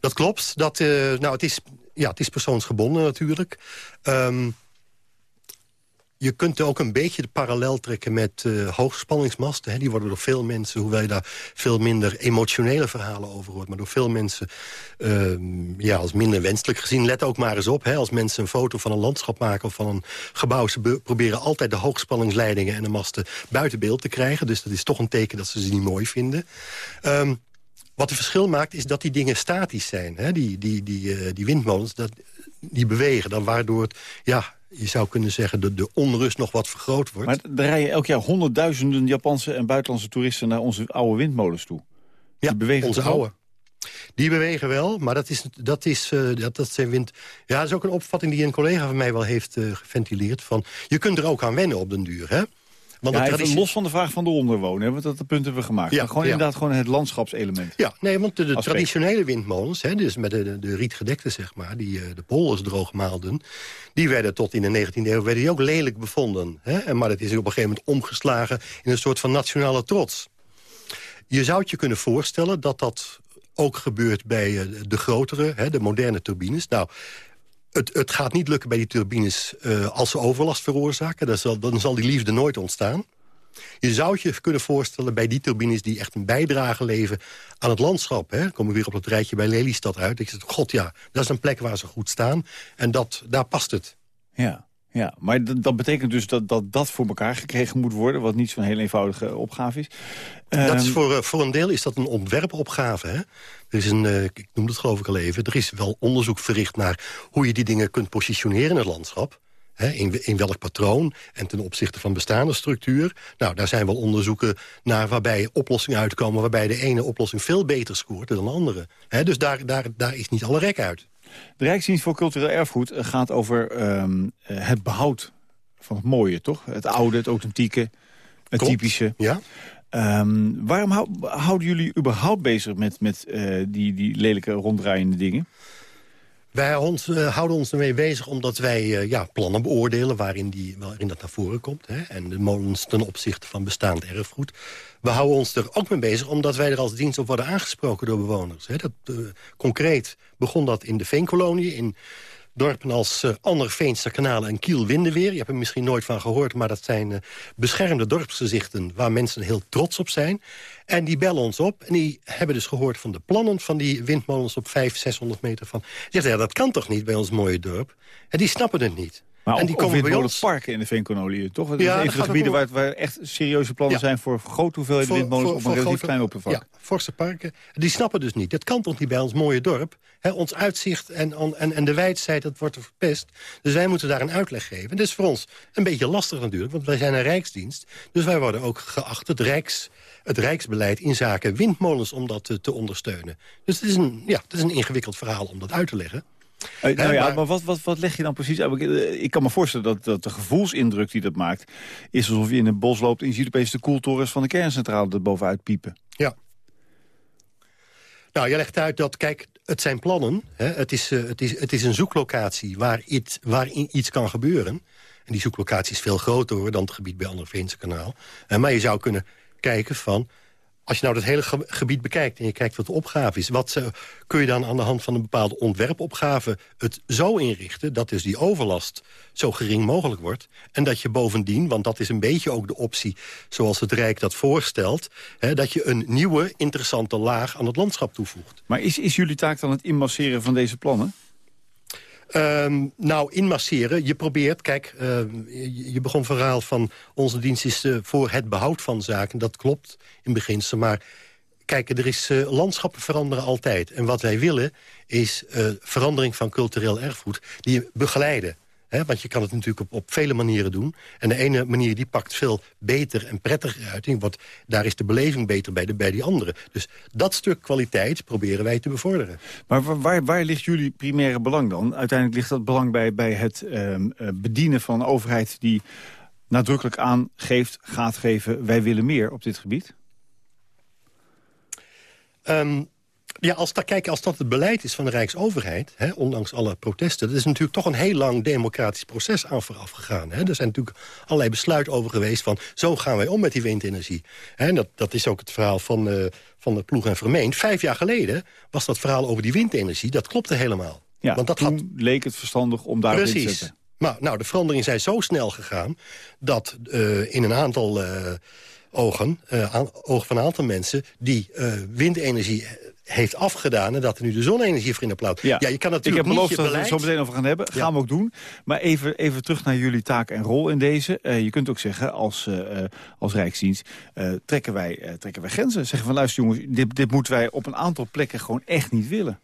dat klopt. Dat, nou, het, is, ja, het is persoonsgebonden natuurlijk. Um, je kunt ook een beetje de parallel trekken met uh, hoogspanningsmasten. Hè. Die worden door veel mensen, hoewel je daar veel minder emotionele verhalen over hoort... maar door veel mensen uh, ja, als minder wenselijk gezien. Let ook maar eens op, hè, als mensen een foto van een landschap maken... of van een gebouw, ze proberen altijd de hoogspanningsleidingen en de masten buiten beeld te krijgen. Dus dat is toch een teken dat ze ze niet mooi vinden. Um, wat het verschil maakt, is dat die dingen statisch zijn. Hè? Die, die, die, uh, die windmolens, dat, die bewegen. Dan waardoor het, ja, je zou kunnen zeggen, de, de onrust nog wat vergroot wordt. Maar er rijden elk jaar honderdduizenden Japanse en buitenlandse toeristen... naar onze oude windmolens toe. Die ja, bewegen onze oude. Die bewegen wel, maar dat, is, dat, is, uh, dat, dat zijn wind... Ja, dat is ook een opvatting die een collega van mij wel heeft uh, geventileerd. Van, je kunt er ook aan wennen op den duur, hè? Want ja, traditie... los van de vraag van de onderwonen, hebben we dat de punt hebben we gemaakt. Ja, gewoon inderdaad gewoon het landschapselement. Ja, nee, want de, traditionele windmolens, hè, dus met de, de, rietgedekte zeg maar, die uh, de polders droogmaalden, die werden tot in de 19e eeuw werden die ook lelijk bevonden. Hè? Maar dat is op een gegeven moment omgeslagen in een soort van nationale trots. Je zou het je kunnen voorstellen dat dat ook gebeurt bij uh, de grotere, hè, de moderne turbines. Nou, het, het, gaat niet lukken bij die turbines uh, als ze overlast veroorzaken. Dan zal, dan zal die liefde nooit ontstaan. Je zou je kunnen voorstellen bij die turbines die echt een bijdrage leveren aan het landschap. Hè. Dan kom ik weer op het rijtje bij Lelystad uit. Ik zeg, god ja, dat is een plek waar ze goed staan. En dat, daar past het. Ja. Ja, maar dat betekent dus dat, dat dat voor elkaar gekregen moet worden... wat niet zo'n heel eenvoudige opgave is. Dat is ehm, voor, eh, voor een deel is dat een ontwerpopgave. Hè? Er is een, uh, ik noem het geloof ik al even... er is wel onderzoek verricht naar hoe je die dingen kunt positioneren in het landschap. Hè? In, in welk patroon en ten opzichte van bestaande structuur. Nou, daar zijn wel onderzoeken naar waarbij oplossingen uitkomen... waarbij de ene oplossing veel beter scoort dan de andere. Hè? Dus daar, daar, daar is niet alle rek uit. De Rijksdienst voor Cultureel Erfgoed eh, gaat over ehm, eh, het behoud van het mooie, toch? Het oude, het authentieke, het typische. Ja. Um, waarom houden jullie überhaupt bezig met, met uh, die, die lelijke ronddraaiende dingen? Wij ons, uh, houden ons ermee bezig omdat wij uh, ja, plannen beoordelen... Waarin, die, waarin dat naar voren komt. Hè? En de molens ten opzichte van bestaand erfgoed. We houden ons er ook mee bezig omdat wij er als dienst op worden aangesproken door bewoners. Dat, uh, concreet begon dat in de Veenkolonie in dorpen als uh, Anderveense kanalen en Kiel Windenweer. Je hebt er misschien nooit van gehoord, maar dat zijn uh, beschermde dorpsgezichten... waar mensen heel trots op zijn. En die bellen ons op en die hebben dus gehoord van de plannen... van die windmolens op 500, 600 meter van. Zeggen, ja, dat kan toch niet bij ons mooie dorp? En die snappen het niet. Maar en die komen bij ons... parken in de Veenkoloniën, toch? Dat ja, even de gebieden waar, waar, echt serieuze plannen zijn... voor grote hoeveelheden windmolens op een relatief klein oppervlak. Ja, forse parken. Die snappen dus niet. Dat kan toch niet bij ons mooie dorp? ons uitzicht en, en, en de wijdheid, dat wordt er verpest. Dus wij moeten daar een uitleg geven. En dat is voor ons een beetje lastig natuurlijk, want wij zijn een rijksdienst. Dus wij worden ook geacht het, rijks, het rijksbeleid in zaken windmolens om dat te, te ondersteunen. Dus het is, een, ja, het is een ingewikkeld verhaal om dat uit te leggen. Uh, nou ja, maar, wat, wat, wat leg je dan precies uit? Ik kan me voorstellen dat, dat de gevoelsindruk die dat maakt... is alsof je in een bos loopt en je ziet opeens de koeltorens van de kerncentrale er bovenuit piepen. Ja. Nou, je legt uit dat, kijk, het zijn plannen. Hè? Het, is, uh, het, is, het is een zoeklocatie waar, iets, waar iets kan gebeuren. En die zoeklocatie is veel groter hoor, dan het gebied bij Anderveense kanaal. Uh, maar je zou kunnen kijken van als je nou dat hele gebied bekijkt en je kijkt wat de opgave is... wat uh, kun je dan aan de hand van een bepaalde ontwerpopgave het zo inrichten... dat dus die overlast zo gering mogelijk wordt. En dat je bovendien, want dat is een beetje ook de optie... zoals het Rijk dat voorstelt... Hè, dat je een nieuwe, interessante laag aan het landschap toevoegt. Maar is, is jullie taak dan het inmasseren van deze plannen? Um, nou, inmasseren. Je probeert, kijk, uh, je, je, begon verhaal van onze dienst is uh, voor het behoud van zaken. Dat klopt in beginsel, maar kijk, er is uh, landschappen veranderen altijd. En wat wij willen is verandering van cultureel erfgoed die begeleiden want je kan het natuurlijk op, op vele manieren doen. En de ene manier die pakt veel beter en prettiger uit. Want daar is de beleving beter bij, de, bij die andere. Dus dat stuk kwaliteit proberen wij te bevorderen. Maar waar, waar ligt jullie primaire belang dan? Uiteindelijk ligt dat belang bij, bij het uh, bedienen van een overheid... die nadrukkelijk aangeeft, gaat geven... wij willen meer op dit gebied? Um, ja, als, dat, kijk, als dat het beleid is van de Rijksoverheid, hè, ondanks alle protesten... dat is natuurlijk toch een heel lang democratisch proces aan vooraf gegaan. Hè. Er zijn natuurlijk allerlei besluiten over geweest van... zo gaan wij om met die windenergie. En dat, dat is ook het verhaal van, uh, van de ploeg en vermeen. Vijf jaar geleden was dat verhaal over die windenergie, dat klopte helemaal. Ja, Want dat toen had... leek het verstandig om daar te zetten. Maar nou, de veranderingen zijn zo snel gegaan... dat uh, in een aantal... Uh, ogen, ogen van een aantal mensen... die windenergie heeft afgedaan... en dat er nu de zonne-energie voor in de plaat. Ja. ja, je kan natuurlijk Ik heb beloofd dat we het zo meteen over gaan hebben. Gaan we ook doen. Maar even, even terug naar jullie taak en rol in deze. Uh, je kunt ook zeggen, als, uh, als Rijksdienst... Uh, trekken, wij, trekken wij grenzen. Zeggen van, luister jongens, dit, dit moeten wij op een aantal plekken gewoon echt niet willen.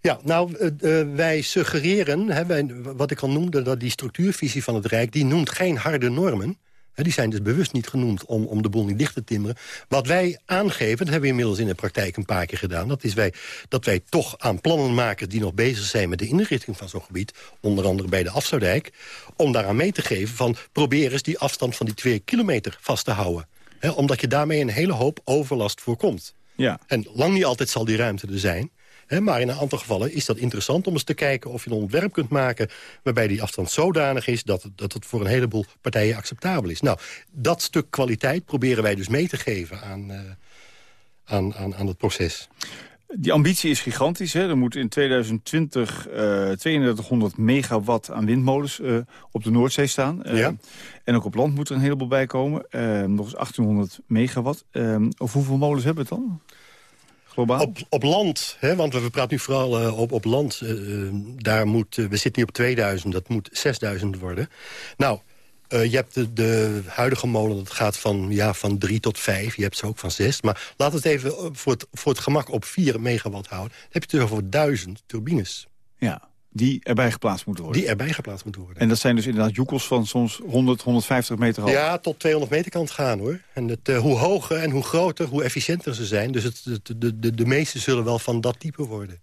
Ja, nou, wij suggereren, hè, wij, wat ik al noemde... dat die structuurvisie van het Rijk, die noemt geen harde normen die zijn dus bewust niet genoemd om, om de boel niet dicht te timmeren. Wat wij aangeven, dat hebben we inmiddels in de praktijk een paar keer gedaan... dat is wij, dat wij toch aan plannen maken die nog bezig zijn met de inrichting van zo'n gebied... onder andere bij de Afzoudijk, om daaraan mee te geven van... probeer eens die afstand van die twee kilometer vast te houden. omdat je daarmee een hele hoop overlast voorkomt. Ja. En lang niet altijd zal die ruimte er zijn maar in een aantal gevallen is dat interessant om eens te kijken... of je een ontwerp kunt maken waarbij die afstand zodanig is... dat, dat het voor een heleboel partijen acceptabel is. Nou, dat stuk kwaliteit proberen wij dus mee te geven aan, uh, aan, aan, aan het proces. Die ambitie is gigantisch. Hè? Er moet in 2020 uh, 3200 megawatt aan windmolens uh, op de Noordzee staan. Uh, ja. En ook op land moet er een heleboel bij komen. Nog eens 1800 megawatt. of hoeveel molens hebben we het dan? Op, op land, hè, want we praten nu vooral uh, op, op land. Uh, daar moet, uh, we zitten nu op 2000, dat moet 6000 worden. Nou, je hebt de, de, huidige molen, dat gaat van, ja, van 3 tot 5. Je hebt ze ook van 6. Maar laten we het even voor het, voor het gemak op 4 megawatt houden. Dan heb je het over 1000 turbines. Ja die erbij geplaatst moeten worden. Die erbij geplaatst moeten worden. En dat zijn dus inderdaad joekels van soms 100, 150 meter hoog? Ja, tot 200 meter kan het gaan hoor. En het, uh, hoe hoger en hoe groter, hoe efficiënter ze zijn. Dus het, de, de, de meeste zullen wel van dat type worden.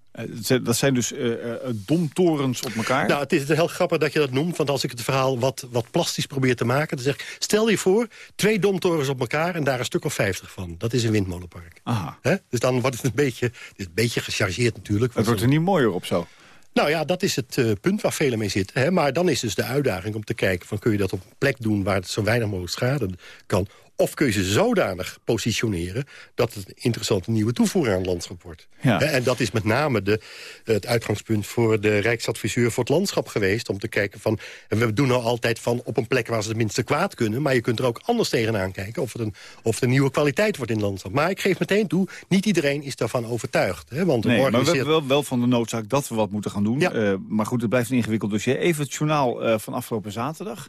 Uh, dat zijn dus uh, domtorens op elkaar? Nou, het is heel grappig dat je dat noemt. Want als ik het verhaal wat, wat plastisch probeer te maken... dan zeg ik, stel je voor, twee domtorens op elkaar... en daar een stuk of 50 van. Dat is een windmolenpark. Aha. Dus dan wordt het een beetje, een beetje gechargeerd natuurlijk. Het wordt er niet mooier op zo? Nou ja, dat is het uh, punt waar velen mee zitten. Hè? Maar dan is dus de uitdaging om te kijken... van kun je dat op een plek doen waar het zo weinig mogelijk schade kan... Of kun je ze zodanig positioneren dat het een interessante nieuwe toevoer aan het landschap wordt. Ja. En dat is met name de, het uitgangspunt voor de Rijksadviseur voor het landschap geweest. Om te kijken van, en we doen nou altijd van op een plek waar ze het minste kwaad kunnen. Maar je kunt er ook anders tegenaan kijken of het een, of het een nieuwe kwaliteit wordt in het landschap. Maar ik geef meteen toe, niet iedereen is daarvan overtuigd. Hè, want Nee, maar we organiseert- hebben wel, wel van de noodzaak dat we wat moeten gaan doen. Ja. Eh, maar goed, het blijft een ingewikkeld dossier. Even het journaal eh, van afgelopen zaterdag.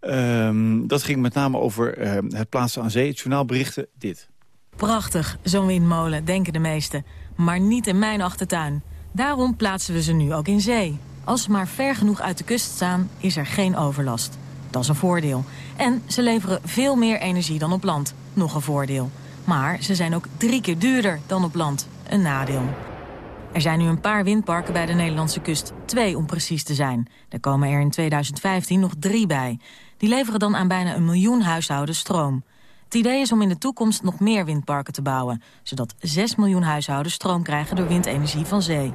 Ehm, dat ging met name over eh, het plaatsen aan zee. Het journaal berichtte dit. Prachtig, zo'n windmolen, denken de meesten. Maar niet in mijn achtertuin. Daarom plaatsen we ze nu ook in zee. Als ze maar ver genoeg uit de kust staan, is er geen overlast. Dat is een voordeel. En ze leveren veel meer energie dan op land. Nog een voordeel. Maar ze zijn ook drie keer duurder dan op land. Een nadeel. Er zijn nu een paar windparken bij de Nederlandse kust. Twee om precies te zijn. Er komen er in 2015 nog drie bij. Die leveren dan aan bijna een miljoen huishoudens stroom. Het idee is om in de toekomst nog meer windparken te bouwen... zodat 6 miljoen huishoudens stroom krijgen door windenergie van zee.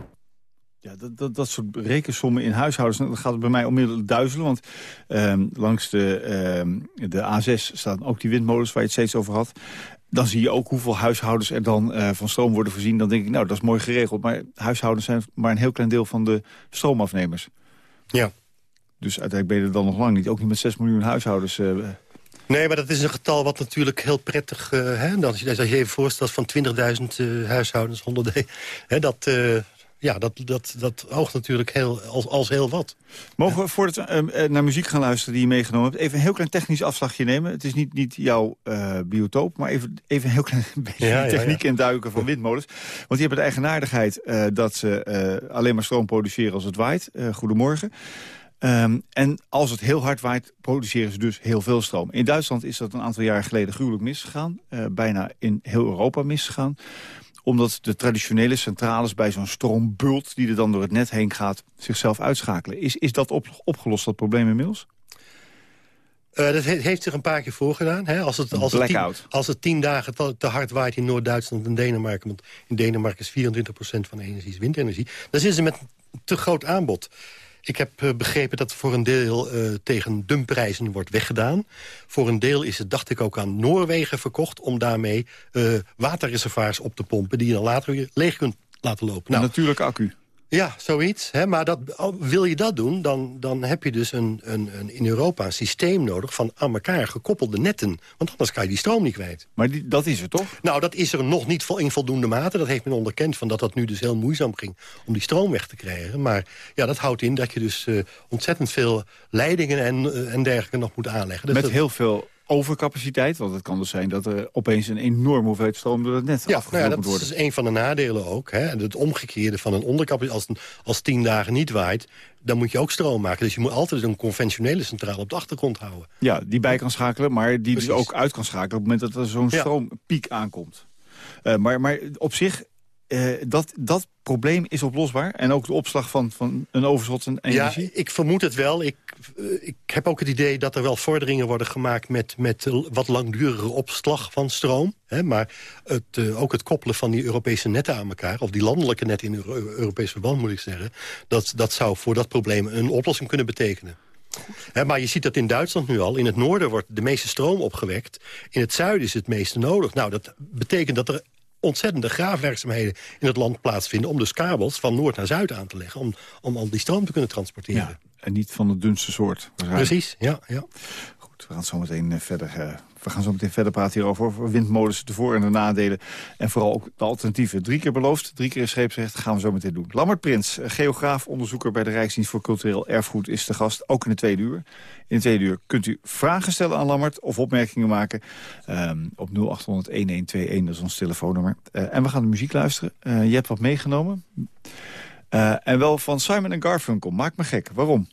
Ja, dat, dat, dat soort rekensommen in huishoudens, dan gaat bij mij onmiddellijk duizelen. Want ehm, langs de, ehm, de A6 staan ook die windmolens waar je het steeds over had. Dan zie je ook hoeveel huishoudens er dan eh, van stroom worden voorzien. Dan denk ik, nou, dat is mooi geregeld. Maar huishoudens zijn maar een heel klein deel van de stroomafnemers. Ja. Dus uiteindelijk ben je er dan nog lang niet. Ook niet met 6 miljoen huishoudens. eh, Nee, maar dat is een getal wat natuurlijk heel prettig... eh, hè, als, je, als je even voorstelt van 20.000 eh, huishoudens, 100 hè, dat, ja, dat, dat, dat oogt natuurlijk heel, als, als heel wat. Mogen we voordat we eh, eh, naar muziek gaan luisteren die je meegenomen hebt... even een heel klein technisch afslagje nemen? Het is niet, niet jouw eh, biotoop, maar even, even een heel klein beetje Ja, ja, techniek en duiken van windmolens. Want die hebben de eigenaardigheid eh, dat ze alleen maar stroom produceren als het waait. Goedemorgen. Ehm, en als het heel hard waait, produceren ze dus heel veel stroom. In Duitsland is dat een aantal jaar geleden gruwelijk misgegaan. bijna in heel Europa misgegaan omdat de traditionele centrales bij zo'n stroombult... die er dan door het net heen gaat, zichzelf uitschakelen. Is, is dat op, opgelost, dat probleem inmiddels? Eh, dat he- heeft zich een paar keer voorgedaan. Hè? Als, het, als, het tien, als het tien dagen te, te hard waait in Noord-Duitsland en Denemarken... want in Denemarken is 24% van de energie is windenergie... dan zitten ze met een te groot aanbod. Ik heb eh, begrepen dat voor een deel eh, tegen dumpprijzen wordt weggedaan. Voor een deel is het, dacht ik, ook aan Noorwegen verkocht... om daarmee eh, waterreservoirs op te pompen... die je dan later weer leeg kunt laten lopen. Een Nou, natuurlijke accu. Ja, zoiets. Hè? Maar dat, oh, wil je dat doen, dan, dan heb je dus een, een, een, in Europa een systeem nodig... van aan elkaar gekoppelde netten. Want anders kan je die stroom niet kwijt. Maar die, dat is het toch? Nou, dat is er nog niet in voldoende mate. Dat heeft men onderkend van dat dat nu dus heel moeizaam ging... om die stroom weg te krijgen. Maar ja, dat houdt in dat je dus eh, ontzettend veel leidingen en, eh, en dergelijke nog moet aanleggen. Dus Met dat- heel veel overcapaciteit. Want het kan dus zijn dat er opeens een enorme hoeveelheid stroom door het net Ja, nou ja, dat is een van de nadelen ook. Hè? En Het omgekeerde van een ondercapaciteit. Als, als tien dagen niet waait, dan moet je ook stroom maken. Dus je moet altijd een conventionele centrale op de achtergrond houden. Ja, die bij kan schakelen, maar die dus Precies. ook uit kan schakelen... op het moment dat er zo'n Ja. stroompiek aankomt. Eh, maar, maar op zich, eh, dat, dat probleem is oplosbaar. En ook de opslag van, van een overschot aan energie. Ja, ik vermoed het wel. Ik, eh, ik heb ook het idee dat er wel vorderingen worden gemaakt... met, met wat langdurige opslag van stroom. Hè, maar het, eh, ook het koppelen van die Europese netten aan elkaar... of die landelijke netten in Euro- Europees verband, moet ik zeggen... Dat, dat zou voor dat probleem een oplossing kunnen betekenen. Maar je ziet dat in Duitsland nu al. In het noorden wordt de meeste stroom opgewekt. In het zuiden is het meeste nodig. Nou, dat betekent dat er ontzettende graafwerkzaamheden in het land plaatsvinden... om dus kabels van noord naar zuid aan te leggen... om, om al die stroom te kunnen transporteren. Ja, en niet van de dunste soort. Precies, ja. ja. Goed, we gaan zo meteen eh, verder. We gaan zo meteen verder praten hierover. Over windmolens, de voor- en de nadelen. En vooral ook de alternatieven. Drie keer beloofd, drie keer scheepsrecht. gaan we zo meteen doen. Lammert Prins, eh, geograaf, onderzoeker bij de Rijksdienst voor Cultureel Erfgoed... is de gast, ook in de tweede uur. In de tweede uur kunt u vragen stellen aan Lammert of opmerkingen maken. ehm, op 0800-1121, dat is ons telefoonnummer. Eh, en we gaan de muziek luisteren. Eh, je hebt wat meegenomen. En wel van Simon Garfunkel. Maak me gek. Waarom?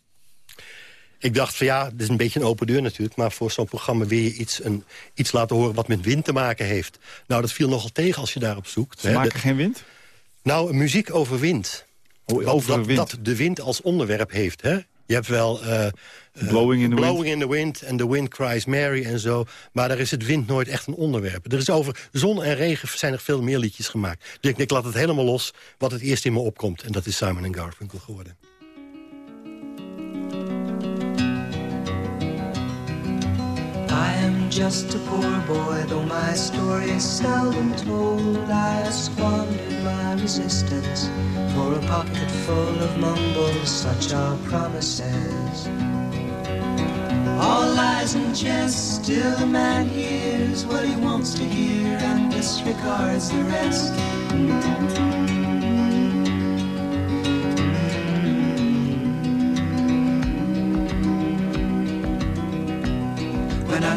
Ik dacht van ja, dit is een beetje een open deur natuurlijk... maar voor zo'n programma wil je iets, een, iets laten horen wat met wind te maken heeft. Nou, dat viel nogal tegen als je daarop zoekt. Ze hè. maken De- geen wind? nou, muziek over wind. Oh, over dat, wind. dat de wind als onderwerp heeft. Hè? Je hebt wel... eh, eh, Blowing in the Blowing wind. in the wind en The Wind Cries Mary en zo. Maar daar is het wind nooit echt een onderwerp. Er is over zon en regen zijn er veel meer liedjes gemaakt. Dus ik, ik laat het helemaal los wat het eerst in me opkomt. En dat is Simon Garfunkel geworden. Just a poor boy, though my story is seldom told. I squandered my resistance for a pocket full of mumbles, such are promises. All lies and jest, still a man hears what he wants to hear and disregards the rest.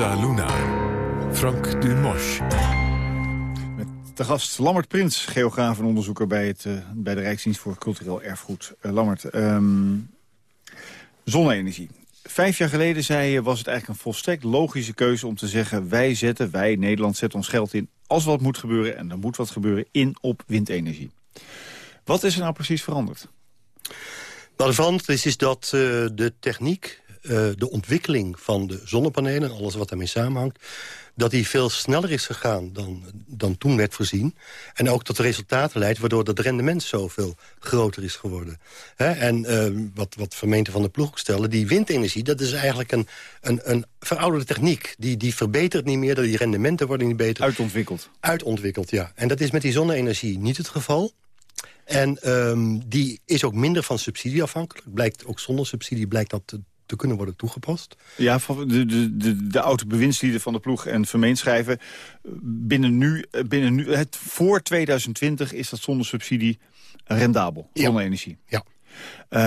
1, Casa Luna. Frank Dumosch. Met de gast Lammert Prins, geograaf en onderzoeker bij, het, eh, bij de Rijksdienst voor Cultureel Erfgoed. Eh, Lammert, ehm, zonne-energie. Vijf jaar geleden zei je, was het eigenlijk een volstrekt logische keuze om te zeggen... wij zetten, wij Nederland zetten ons geld in als wat moet gebeuren... en er moet wat gebeuren in op windenergie. Wat is er nou precies veranderd? Wat er veranderd is, is dat eh, de techniek, eh, de ontwikkeling van de zonnepanelen... en alles wat daarmee samenhangt, dat die veel sneller is gegaan dan, dan toen werd voorzien. En ook tot resultaten leidt, waardoor het rendement zoveel groter is geworden. Hè? En eh, wat, wat vermeente van de ploeg stellen, die windenergie... dat is eigenlijk een, een, een verouderde techniek. Die, die verbetert niet meer, die rendementen worden niet beter. Uitontwikkeld. Uitontwikkeld, ja. En dat is met die zonne-energie niet het geval. En ehm, die is ook minder van subsidie afhankelijk. Blijkt, ook zonder subsidie blijkt dat te, kunnen worden toegepast. Ja, de, de, de, de oude bewindslieden van de ploeg en Vermeen schrijven... binnen nu, binnen nu het, voor 2020 is dat zonder subsidie rendabel, zonne-energie. Ja.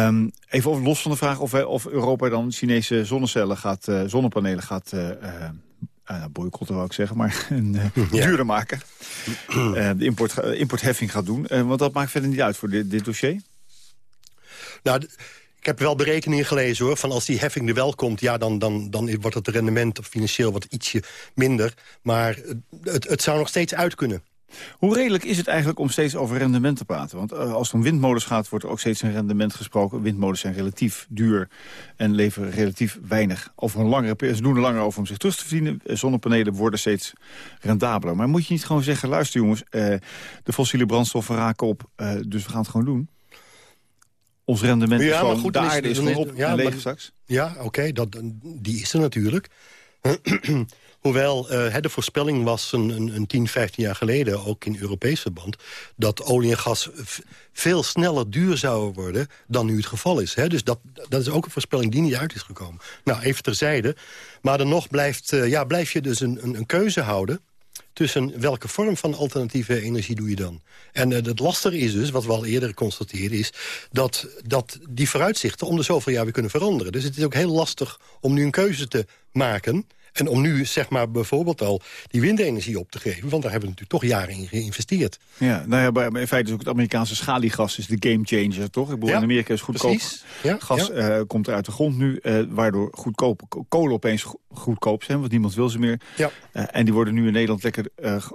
Um, even los van de vraag of, of Europa dan Chinese zonnecellen gaat, uh, zonnepanelen gaat uh, uh, boycotten, wou ik zeggen, maar duurder maken. de import, importheffing gaat doen. want dat maakt verder niet uit voor dit, dit dossier. Nou, ik heb wel berekeningen gelezen hoor. Van als die heffing er wel komt, ja, dan, dan, dan wordt het rendement financieel wat ietsje minder. Maar het, het zou nog steeds uit kunnen. Hoe redelijk is het eigenlijk om steeds over rendement te praten? Want uh, als het om windmolens gaat, wordt er ook steeds een rendement gesproken. Windmolens zijn relatief duur en leveren relatief weinig. Over een langere, ze doen er langer over om zich terug te verdienen. Eh, zonnepanelen worden steeds rendabeler. Maar moet je niet gewoon zeggen, luister jongens... Uh, de fossiele brandstoffen raken op, dus we gaan het gewoon doen? Ons rendement ja, is gewoon, goed, de aarde is, is op ja, en leeg straks. Ja, oké, dat die is er natuurlijk. Hoewel uh, de voorspelling was een, een, een 10, 15 jaar geleden, ook in Europees verband... dat olie en gas veel sneller duur zouden worden dan nu het geval is. Hè? Dus dat, dat is ook een voorspelling die niet uit is gekomen. Nou, even terzijde. Maar dan nog blijft, uh, ja, blijf je dus een, een, een keuze houden tussen welke vorm van alternatieve energie doe je dan. En uh, het lastige is dus, wat we al eerder constateerden... is dat, dat die vooruitzichten om de zoveel jaar weer kunnen veranderen. Dus het is ook heel lastig om nu een keuze te maken... En om nu zeg maar bijvoorbeeld al die windenergie op te geven... want daar hebben we natuurlijk toch jaren in geïnvesteerd. Ja, nou ja, in feite is ook het Amerikaanse schaliegas is de game changer, toch? Ik bedoel, in Amerika is goedkoop. Ja, gas uh, komt er uit de grond nu, uh, waardoor goedkoop kolen opeens goedkoop zijn... want niemand wil ze meer. Ja. Uh, en die worden nu in Nederland lekker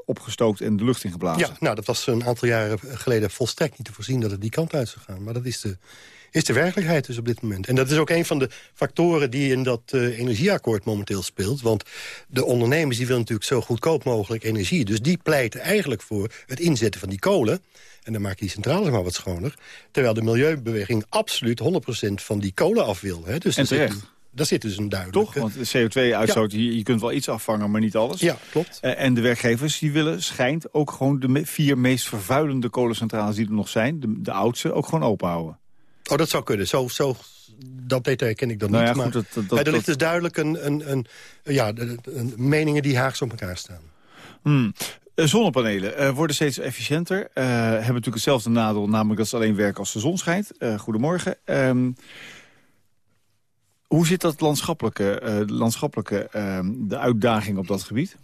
opgestookt en de lucht ingeblazen. Ja, nou, dat was een aantal jaren geleden volstrekt niet te voorzien... dat het die kant uit zou gaan. Maar dat is de is de werkelijkheid dus op dit moment. En dat is ook een van de factoren die in dat uh, energieakkoord momenteel speelt. Want de ondernemers die willen natuurlijk zo goedkoop mogelijk energie. Dus die pleiten eigenlijk voor het inzetten van die kolen. En dan maak je die centrales maar wat schoner. Terwijl de milieubeweging absoluut 100% van die kolen af wil. Hè. Dus en terecht. Daar zit dus een duidelijke... Toch? Want CO2-uitstoot, je, je, kunt wel iets afvangen, maar niet alles. Ja, klopt. Uh, en de werkgevers die willen, schijnt, ook gewoon de vier meest vervuilende kolencentrales die er nog zijn... de, de oudste, ook gewoon open houden. Oh, dat zou kunnen. Zo, zo, dat detail ken ik dan nou niet. Ja, goed, dat, dat, er ligt dus duidelijk een, een, een, ja, een, meningen die haaks op elkaar staan. Hmm. Eh, zonnepanelen uh, worden steeds efficiënter. Uh, hebben natuurlijk hetzelfde nadeel, namelijk dat ze alleen werken als de zon schijnt. goedemorgen. Um, hoe zit dat landschappelijke, landschappelijke ehm, de uitdaging op dat gebied?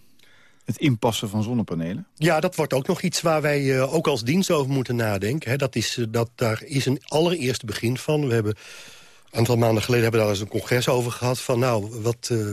Het inpassen van zonnepanelen? Ja, dat wordt ook nog iets waar wij uh, ook als dienst over moeten nadenken. dat is, uh, dat, daar is een allereerste begin van. We hebben een aantal maanden geleden hebben we daar eens een congres over gehad. Van nou, wat, uh,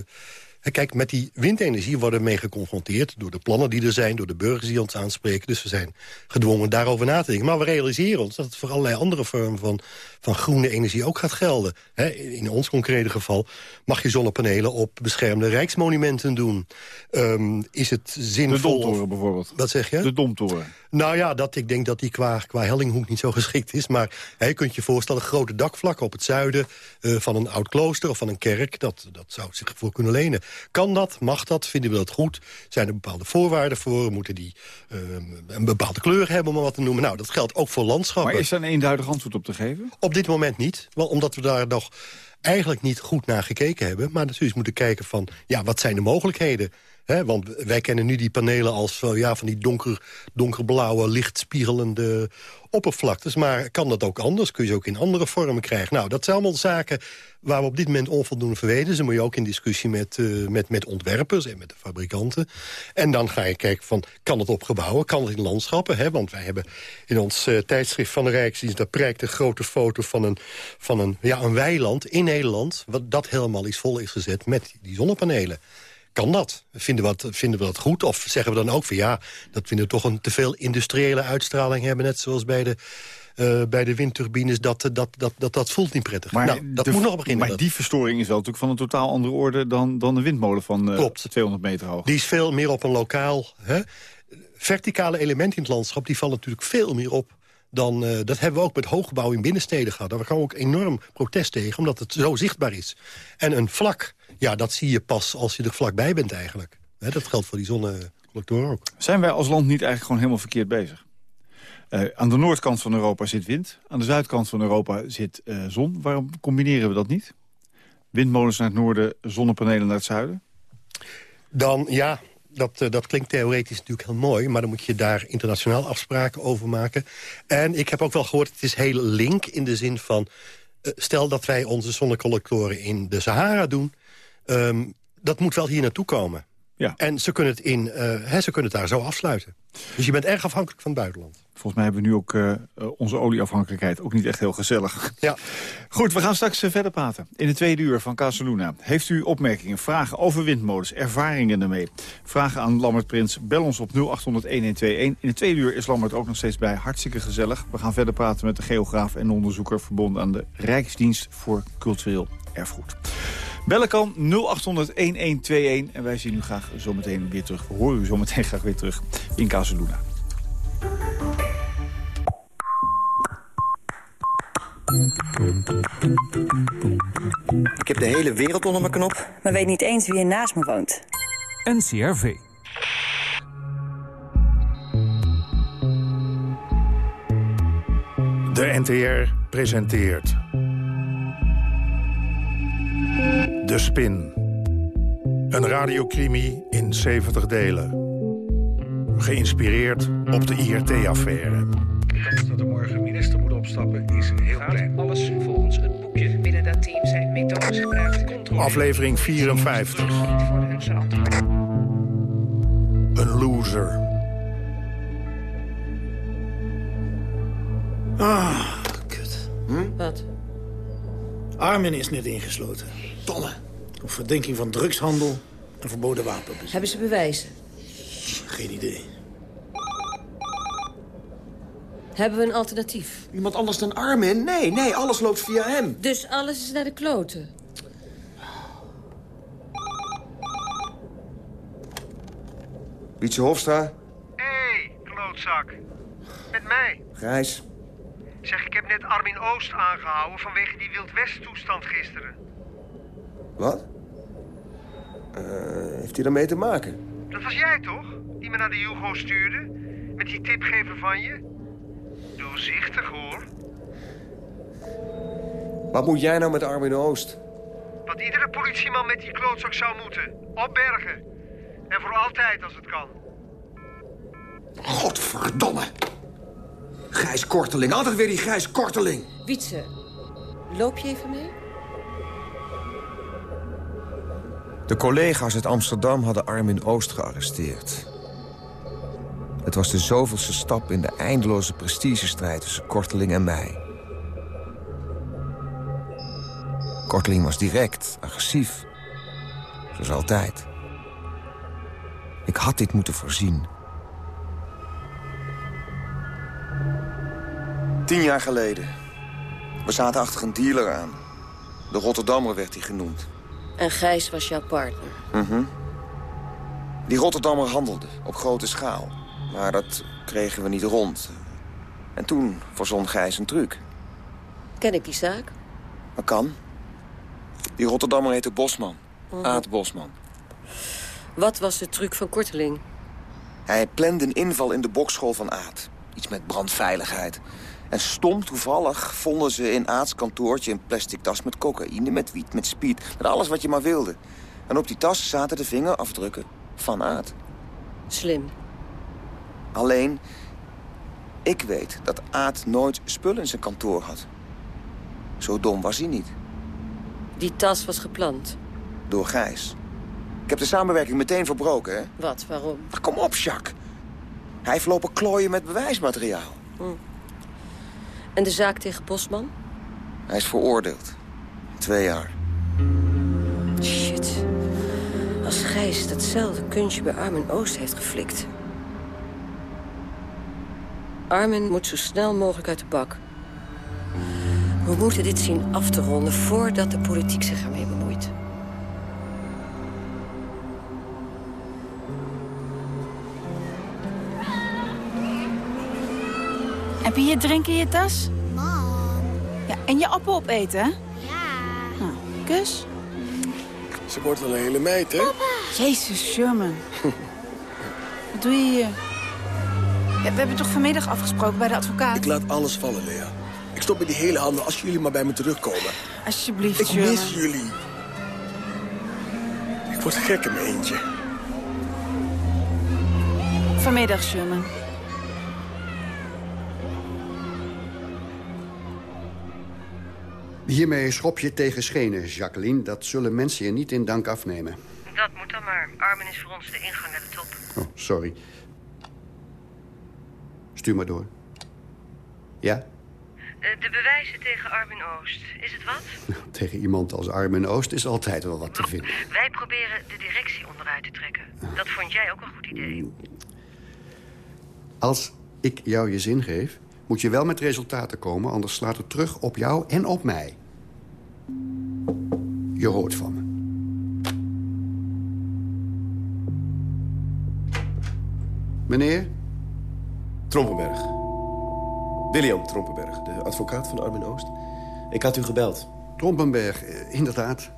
Kijk, met die windenergie worden we mee geconfronteerd... door de plannen die er zijn, door de burgers die ons aanspreken. Dus we zijn gedwongen daarover na te denken. Maar we realiseren ons dat het voor allerlei andere vormen van, van groene energie ook gaat gelden. in ons concrete geval mag je zonnepanelen op beschermde rijksmonumenten doen. Um, is het zinvol... De Domtoren bijvoorbeeld. Wat zeg je? De Domtoren. Nou ja, dat, ik denk dat die qua, qua Hellinghoek niet zo geschikt is. Maar je kunt je voorstellen, grote dakvlakken op het zuiden... Uh, van een oud klooster of van een kerk, dat, dat zou zich voor kunnen lenen. Kan dat? Mag dat? Vinden we dat goed? Zijn er bepaalde voorwaarden voor? Moeten die uh, een bepaalde kleur hebben, om maar wat te noemen? Nou, dat geldt ook voor landschappen. Maar is er een eenduidig antwoord op te geven? Op dit moment niet, wel, omdat we daar nog eigenlijk niet goed naar gekeken hebben. Maar natuurlijk moeten kijken van, ja, wat zijn de mogelijkheden? Want wij kennen nu die panelen als ja, van die donker, donkerblauwe, lichtspiegelende oppervlaktes. Maar kan dat ook anders? Kun je ze ook in andere vormen krijgen? Nou, dat zijn allemaal zaken waar we op dit moment onvoldoende verweten. Dan moet je ook in discussie met, uh, met, met ontwerpers en met de fabrikanten. En dan ga je kijken van, kan het op gebouwen? Kan het in landschappen? Hè? Want wij hebben in ons uh, tijdschrift van de Rijksdienst... daar prijkt een grote foto van een, van een, ja, een weiland in Nederland... wat dat helemaal is vol is gezet met die zonnepanelen. Kan dat? Vinden we dat, vinden we dat goed? Of zeggen we dan ook van ja, dat vinden we toch een te veel industriële uitstraling hebben... net zoals bij de, uh, bij de windturbines, dat, dat, dat, dat, dat voelt niet prettig. Maar nou, dat moet nog beginnen. Maar die verstoring is wel natuurlijk van een totaal andere orde... dan, dan de windmolen van uh, Klopt. 200 meter hoog. Die is veel meer op een lokaal... Hè? Verticale elementen in het landschap die vallen natuurlijk veel meer op dan, uh, dat hebben we ook met hoogbouw in binnensteden gehad. Daar kwam ook enorm protest tegen, omdat het zo zichtbaar is. En een vlak ja, dat zie je pas als je er vlakbij bent eigenlijk. dat geldt voor die zonnecollectoren ook. Zijn wij als land niet eigenlijk gewoon helemaal verkeerd bezig? Uh, aan de noordkant van Europa zit wind. Aan de zuidkant van Europa zit uh, zon. Waarom combineren we dat niet? Windmolens naar het noorden, zonnepanelen naar het zuiden? Dan, ja, dat, eh, dat klinkt theoretisch natuurlijk heel mooi... maar dan moet je daar internationaal afspraken over maken. En ik heb ook wel gehoord, het is heel link in de zin van... Uh, stel dat wij onze zonnecollectoren in de Sahara doen... Um, dat moet wel hier naartoe komen. Ja. En ze kunnen, het in, uh, hè, ze kunnen het daar zo afsluiten. Dus je bent erg afhankelijk van het buitenland. Volgens mij hebben we nu ook uh, onze olieafhankelijkheid ook niet echt heel gezellig. Ja. Goed, we gaan straks verder praten. In de tweede uur van Casaluna. Heeft u opmerkingen, vragen over windmolens, ervaringen ermee? Vragen aan Lambert Prins, bel ons op 0800-1121. In de tweede uur is Lambert ook nog steeds bij. Hartstikke gezellig. We gaan verder praten met de geograaf en onderzoeker... verbonden aan de Rijksdienst voor Cultureel Erfgoed. Bellen kan 0800 1121 en wij zien u graag zometeen weer terug. We horen u zometeen graag weer terug in Casaluna. Ik heb de hele wereld onder mijn knop, maar weet niet eens wie er naast me woont. NCRV. De NTR presenteert... De Spin. Een radiocrimi in 70 delen. Geïnspireerd op de IRT-affaire. De kans dat er morgen minister moet opstappen is heel klein. Alles volgens het boekje. Binnen dat team zijn methodes gebruikt. Aflevering 54. Een loser. Ah, kut. Hm? Wat? Armin is net ingesloten. Domme. Op verdenking van drugshandel en verboden wapenbezit. Hebben ze bewijzen? Geen idee. Hebben we een alternatief? Iemand anders dan Armin? Nee, nee, alles loopt via hem. Dus alles is naar de kloten? Wietse Hofstra? Hé, hey, klootzak. Met mij. Grijs. Zeg, ik heb net Armin Oost aangehouden vanwege die Wild West-toestand gisteren. Wat? Uh, heeft hij daarmee te maken? Dat was jij toch? Die me naar de Hugo stuurde? Met die tipgever van je? Doorzichtig hoor. Wat moet jij nou met Armin Oost? Wat iedere politieman met die klootzak zou moeten. Opbergen. En voor altijd als het kan. Godverdomme. Gijs Korteling, altijd weer die Gijs Korteling. Wietse, loop je even mee? De collega's uit Amsterdam hadden Armin Oost gearresteerd. Het was de zoveelste stap in de eindeloze prestigestrijd tussen Korteling en mij. Korteling was direct, agressief. Zoals altijd. Ik had dit moeten voorzien. Tien jaar geleden. We zaten achter een dealer aan. De Rotterdammer werd hij genoemd. En Gijs was jouw partner? Mhm. Die Rotterdammer handelde op grote schaal. Maar dat kregen we niet rond. En toen verzon Gijs een truc. Ken ik die zaak? Dat kan. Die Rotterdammer heette Bosman. Mhm. Aad Bosman. Wat was de truc van Korteling? Hij plande een inval in de bokschool van Aad. Iets met brandveiligheid. En stom toevallig vonden ze in Aad's kantoortje een plastic tas met cocaïne, met wiet, met speed. Met alles wat je maar wilde. En op die tas zaten de vingerafdrukken van Aad. Slim. Alleen, ik weet dat Aad nooit spullen in zijn kantoor had. Zo dom was hij niet. Die tas was gepland? Door Gijs. Ik heb de samenwerking meteen verbroken, hè? Wat, waarom? Maar kom op, Jacques. Hij heeft lopen klooien met bewijsmateriaal. Hm. En de zaak tegen Bosman? Hij is veroordeeld. Twee jaar. Shit. Als Gijs datzelfde kunstje bij Armin Oost heeft geflikt. Armin moet zo snel mogelijk uit de bak. We moeten dit zien af te ronden voordat de politiek zich ermee Heb je je drink in je tas? Mam. Ja, en je appel opeten, hè? Ja. Nou, kus. Ze wordt wel een hele meid, hè? Papa. Jezus, Sherman. Wat doe je hier? Ja, we hebben toch vanmiddag afgesproken bij de advocaat? Ik laat alles vallen, Lea. Ik stop met die hele handel als jullie maar bij me terugkomen. Alsjeblieft, Ik Sherman. mis jullie. Ik word gek in mijn eentje. Vanmiddag, Sherman. Hiermee schop je tegen schenen, Jacqueline. Dat zullen mensen je niet in dank afnemen. Dat moet dan maar. Armin is voor ons de ingang naar de top. Oh, sorry. Stuur maar door. Ja? Eh, de bewijzen tegen Armin Oost. Is het wat? Tegen iemand als Armin Oost is altijd wel wat te vinden. Wij proberen de directie onderuit te trekken. Dat vond jij ook een goed idee. Als ik jou je zin geef, moet je wel met resultaten komen... anders slaat het terug op jou en op mij. Je hoort van me. Meneer? Trompenberg. William Trompenberg, de advocaat van Armin Oost. Ik had u gebeld. Trompenberg, eh, inderdaad.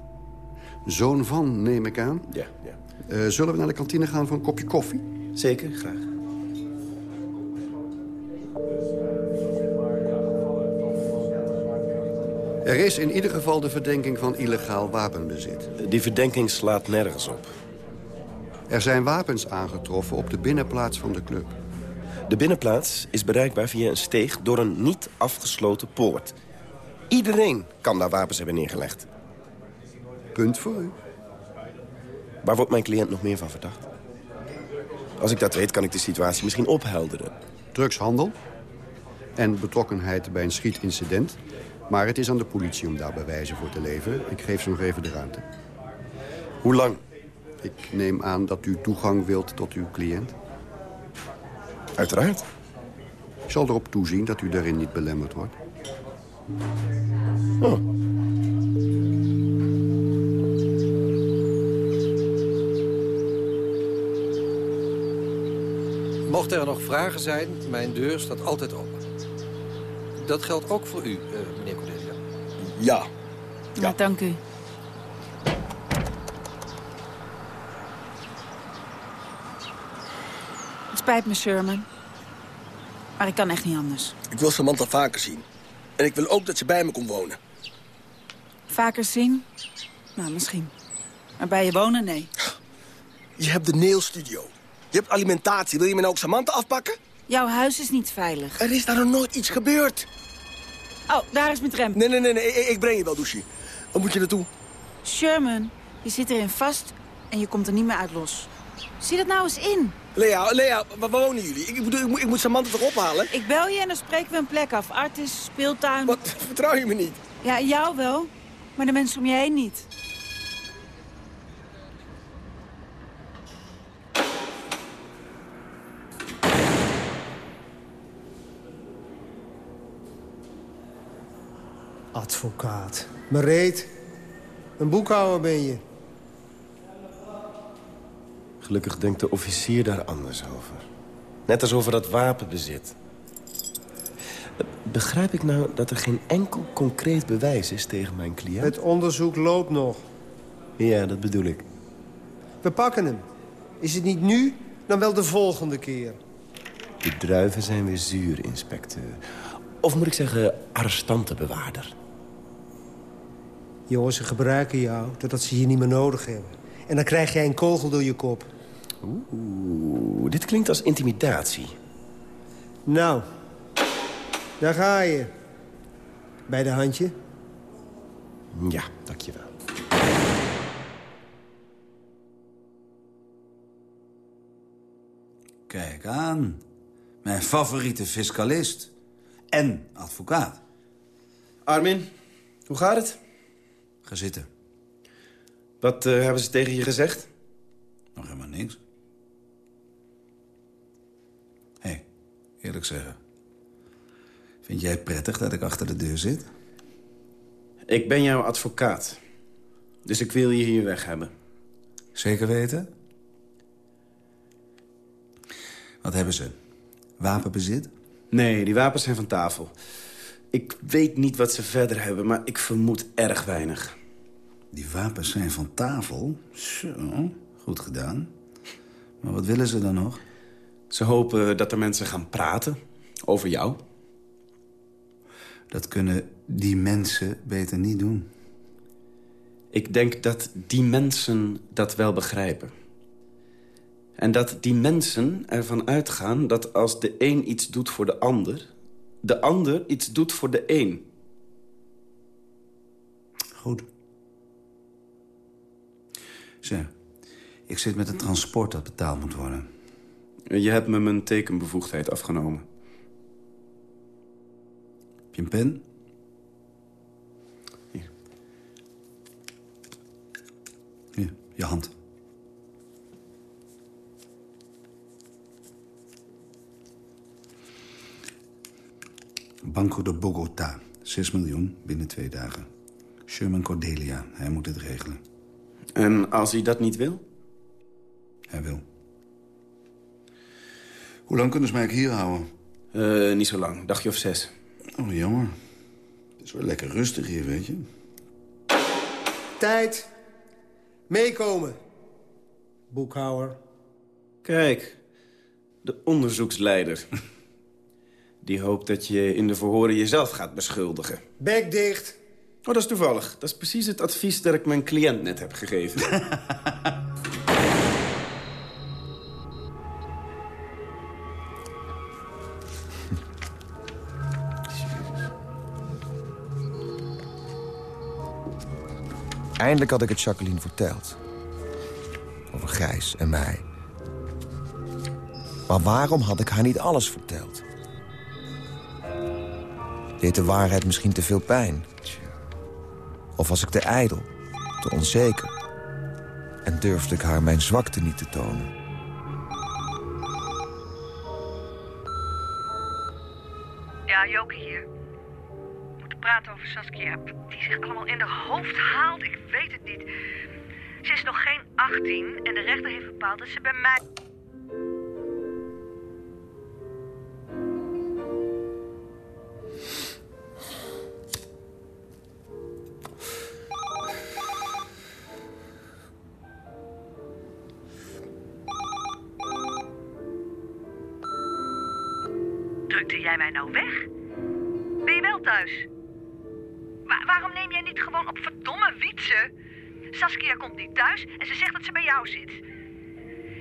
Zoon van, neem ik aan. Ja, ja. Eh, zullen we naar de kantine gaan voor een kopje koffie? Zeker, graag. Er is in ieder geval de verdenking van illegaal wapenbezit. Die verdenking slaat nergens op. Er zijn wapens aangetroffen op de binnenplaats van de club. De binnenplaats is bereikbaar via een steeg door een niet afgesloten poort. Iedereen kan daar wapens hebben neergelegd. Punt voor u. Waar wordt mijn cliënt nog meer van verdacht? Als ik dat weet, kan ik de situatie misschien ophelderen. Drugshandel en betrokkenheid bij een schietincident. Maar het is aan de politie om daar bewijzen voor te leveren. Ik geef ze nog even de ruimte. Hoe lang? Ik neem aan dat u toegang wilt tot uw cliënt. Uiteraard. Ik zal erop toezien dat u daarin niet belemmerd wordt. Oh. Mochten er nog vragen zijn, mijn deur staat altijd open. Dat geldt ook voor u, uh, meneer Ja. Ja, dank u. Het spijt me, Sherman. Maar ik kan echt niet anders. Ik wil Samantha vaker zien. En ik wil ook dat ze bij me komt wonen. Vaker zien? Nou, misschien. Maar bij je wonen, nee. Je hebt de nailstudio. Je hebt alimentatie. Wil je me nou ook Samantha afpakken? Jouw huis is niet veilig. Er is daar nog nooit iets gebeurd. Oh, daar is mijn tram. Nee, nee, nee, nee. Ik, breng je wel, Douche. Waar moet je naartoe? Sherman, je zit erin vast en je komt er niet meer uit los. Zie dat nou eens in. Lea, Lea, waar wonen jullie? Ik, bedoel, ik, moet, ik moet Samantha toch ophalen? Ik bel je en dan spreken we een plek af. Artis, speeltuin. Wat, vertrouw je me niet? Ja, jou wel. Maar de mensen om je heen niet. Advocaat. Mereed. Een boekhouder ben je. Gelukkig denkt de officier daar anders over. Net als over dat wapenbezit. Begrijp ik nou dat er geen enkel concreet bewijs is tegen mijn cliënt? Het onderzoek loopt nog. Ja, dat bedoel ik. We pakken hem. Is het niet nu, dan wel de volgende keer. De druiven zijn weer zuur, inspecteur. Of moet ik zeggen, arrestantenbewaarder. Jongens, ze gebruiken jou totdat ze je niet meer nodig hebben. En dan krijg jij een kogel door je kop. Oeh, dit klinkt als intimidatie. Nou, daar ga je. Bij de handje? Ja, dankjewel. Kijk aan. Mijn favoriete fiscalist. En advocaat. Armin, hoe gaat het? Ga zitten. Wat uh, hebben ze tegen je gezegd? Nog helemaal niks. Hé, hey, eerlijk zeggen. Vind jij prettig dat ik achter de deur zit? Ik ben jouw advocaat. Dus ik wil je hier weg hebben. Zeker weten? Wat hebben ze? Wapenbezit? Nee, die wapens zijn van tafel. Ik weet niet wat ze verder hebben, maar ik vermoed erg weinig. Die wapens zijn van tafel? Zo, goed gedaan. Maar wat willen ze dan nog? Ze hopen dat er mensen gaan praten over jou. Dat kunnen die mensen beter niet doen. Ik denk dat die mensen dat wel begrijpen. En dat die mensen ervan uitgaan dat als de een iets doet voor de ander... de ander iets doet voor de een. Goed. Zeg, ik zit met een transport dat betaald moet worden. Je hebt me mijn tekenbevoegdheid afgenomen. Heb je een pen? Hier. Hier, je hand. Banco de Bogota. 6 miljoen binnen twee dagen. Sherman Cordelia, hij moet het regelen. En als hij dat niet wil? Hij wil. Hoe lang kunnen ze mij hier houden? Uh, niet zo lang, dagje of zes. Oh, jammer. Het is wel lekker rustig hier, weet je. Tijd. Meekomen. Boekhouwer. Kijk, de onderzoeksleider. Die hoopt dat je in de verhoren jezelf gaat beschuldigen. Bek dicht. Oh, dat is toevallig. Dat is precies het advies dat ik mijn cliënt net heb gegeven. Eindelijk had ik het Jacqueline verteld. Over Gijs en mij. Maar waarom had ik haar niet alles verteld? Deed de waarheid misschien te veel pijn? Of was ik te ijdel, te onzeker? En durfde ik haar mijn zwakte niet te tonen? Ja, Joke hier. We moeten praten over Saskia. Die zich allemaal in de hoofd haalt, ik weet het niet. Ze is nog geen 18 en de rechter heeft bepaald dat ze bij mij... Drukte jij mij nou weg? Ben je wel thuis? Wa- waarom neem jij niet gewoon op verdomme wietsen? Saskia komt niet thuis en ze zegt dat ze bij jou zit.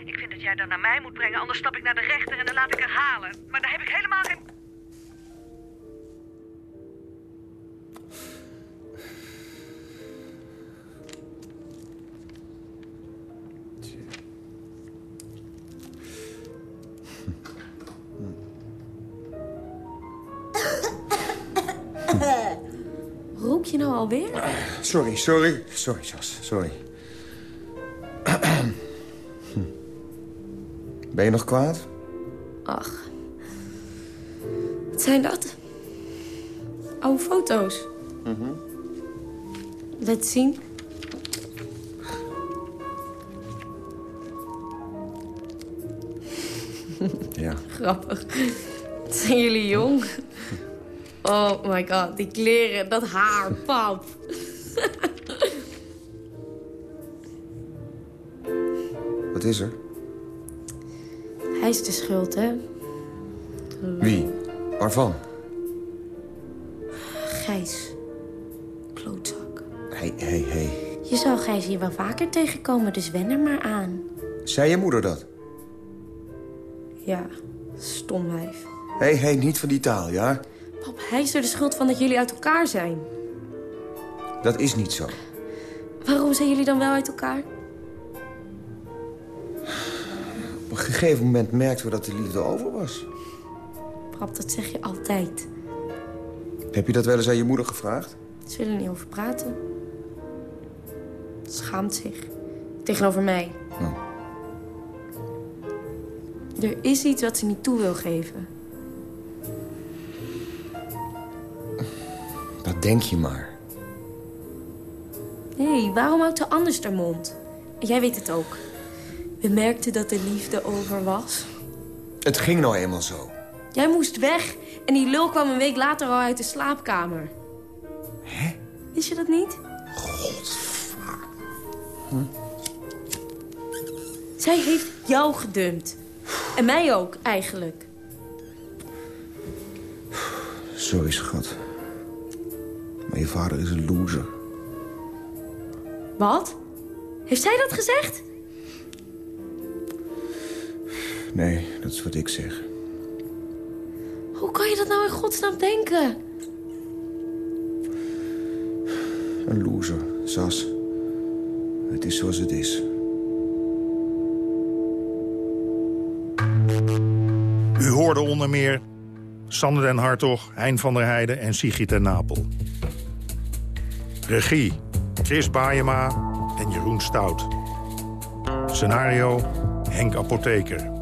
Ik vind dat jij dan naar mij moet brengen, anders stap ik naar de rechter en dan laat ik haar halen. Maar daar heb ik helemaal geen... Sorry, sorry. Sorry, Sas. Sorry. Ben je nog kwaad? Ach. Wat zijn dat? Oude foto's. Laat zien. Ja. Grappig. Zijn jullie jong? Oh my god, die kleren, dat haar, pap. Wat is er? Hij is de schuld, hè? Wie? Waarvan? Gijs. Klootzak. Hé, hé, hé. Je zou Gijs hier wel vaker tegenkomen, dus wen er maar aan. Zei je moeder dat? Ja, stomwijf. Hé, hey, hey, niet van die taal, ja? Pap, hij is er de schuld van dat jullie uit elkaar zijn. Dat is niet zo. Waarom zijn jullie dan wel uit elkaar? Een gegeven moment merkten we dat de liefde over was. Pap, dat zeg je altijd. Heb je dat wel eens aan je moeder gevraagd? Ze willen er niet over praten. Ze schaamt zich. Tegenover mij. Oh. Er is iets wat ze niet toe wil geven. Dat denk je maar. Nee, waarom houdt ze anders haar mond? Jij weet het ook. We merkten dat de liefde over was. Het ging nou eenmaal zo. Jij moest weg en die lul kwam een week later al uit de slaapkamer. Hè? Wist je dat niet? Godvaak. Hm? Zij heeft jou gedumpt. En mij ook, eigenlijk. Sorry, schat. Maar je vader is een loser. Wat? Heeft zij dat gezegd? Nee, dat is wat ik zeg. Hoe kan je dat nou in godsnaam denken? Een loser, Sas. Het is zoals het is. U hoorde onder meer Sander den Hartog, Hein van der Heijden en Sigrid Napel. Regie, Chris Baayema en Jeroen Stout. Scenario, Henk Apotheker.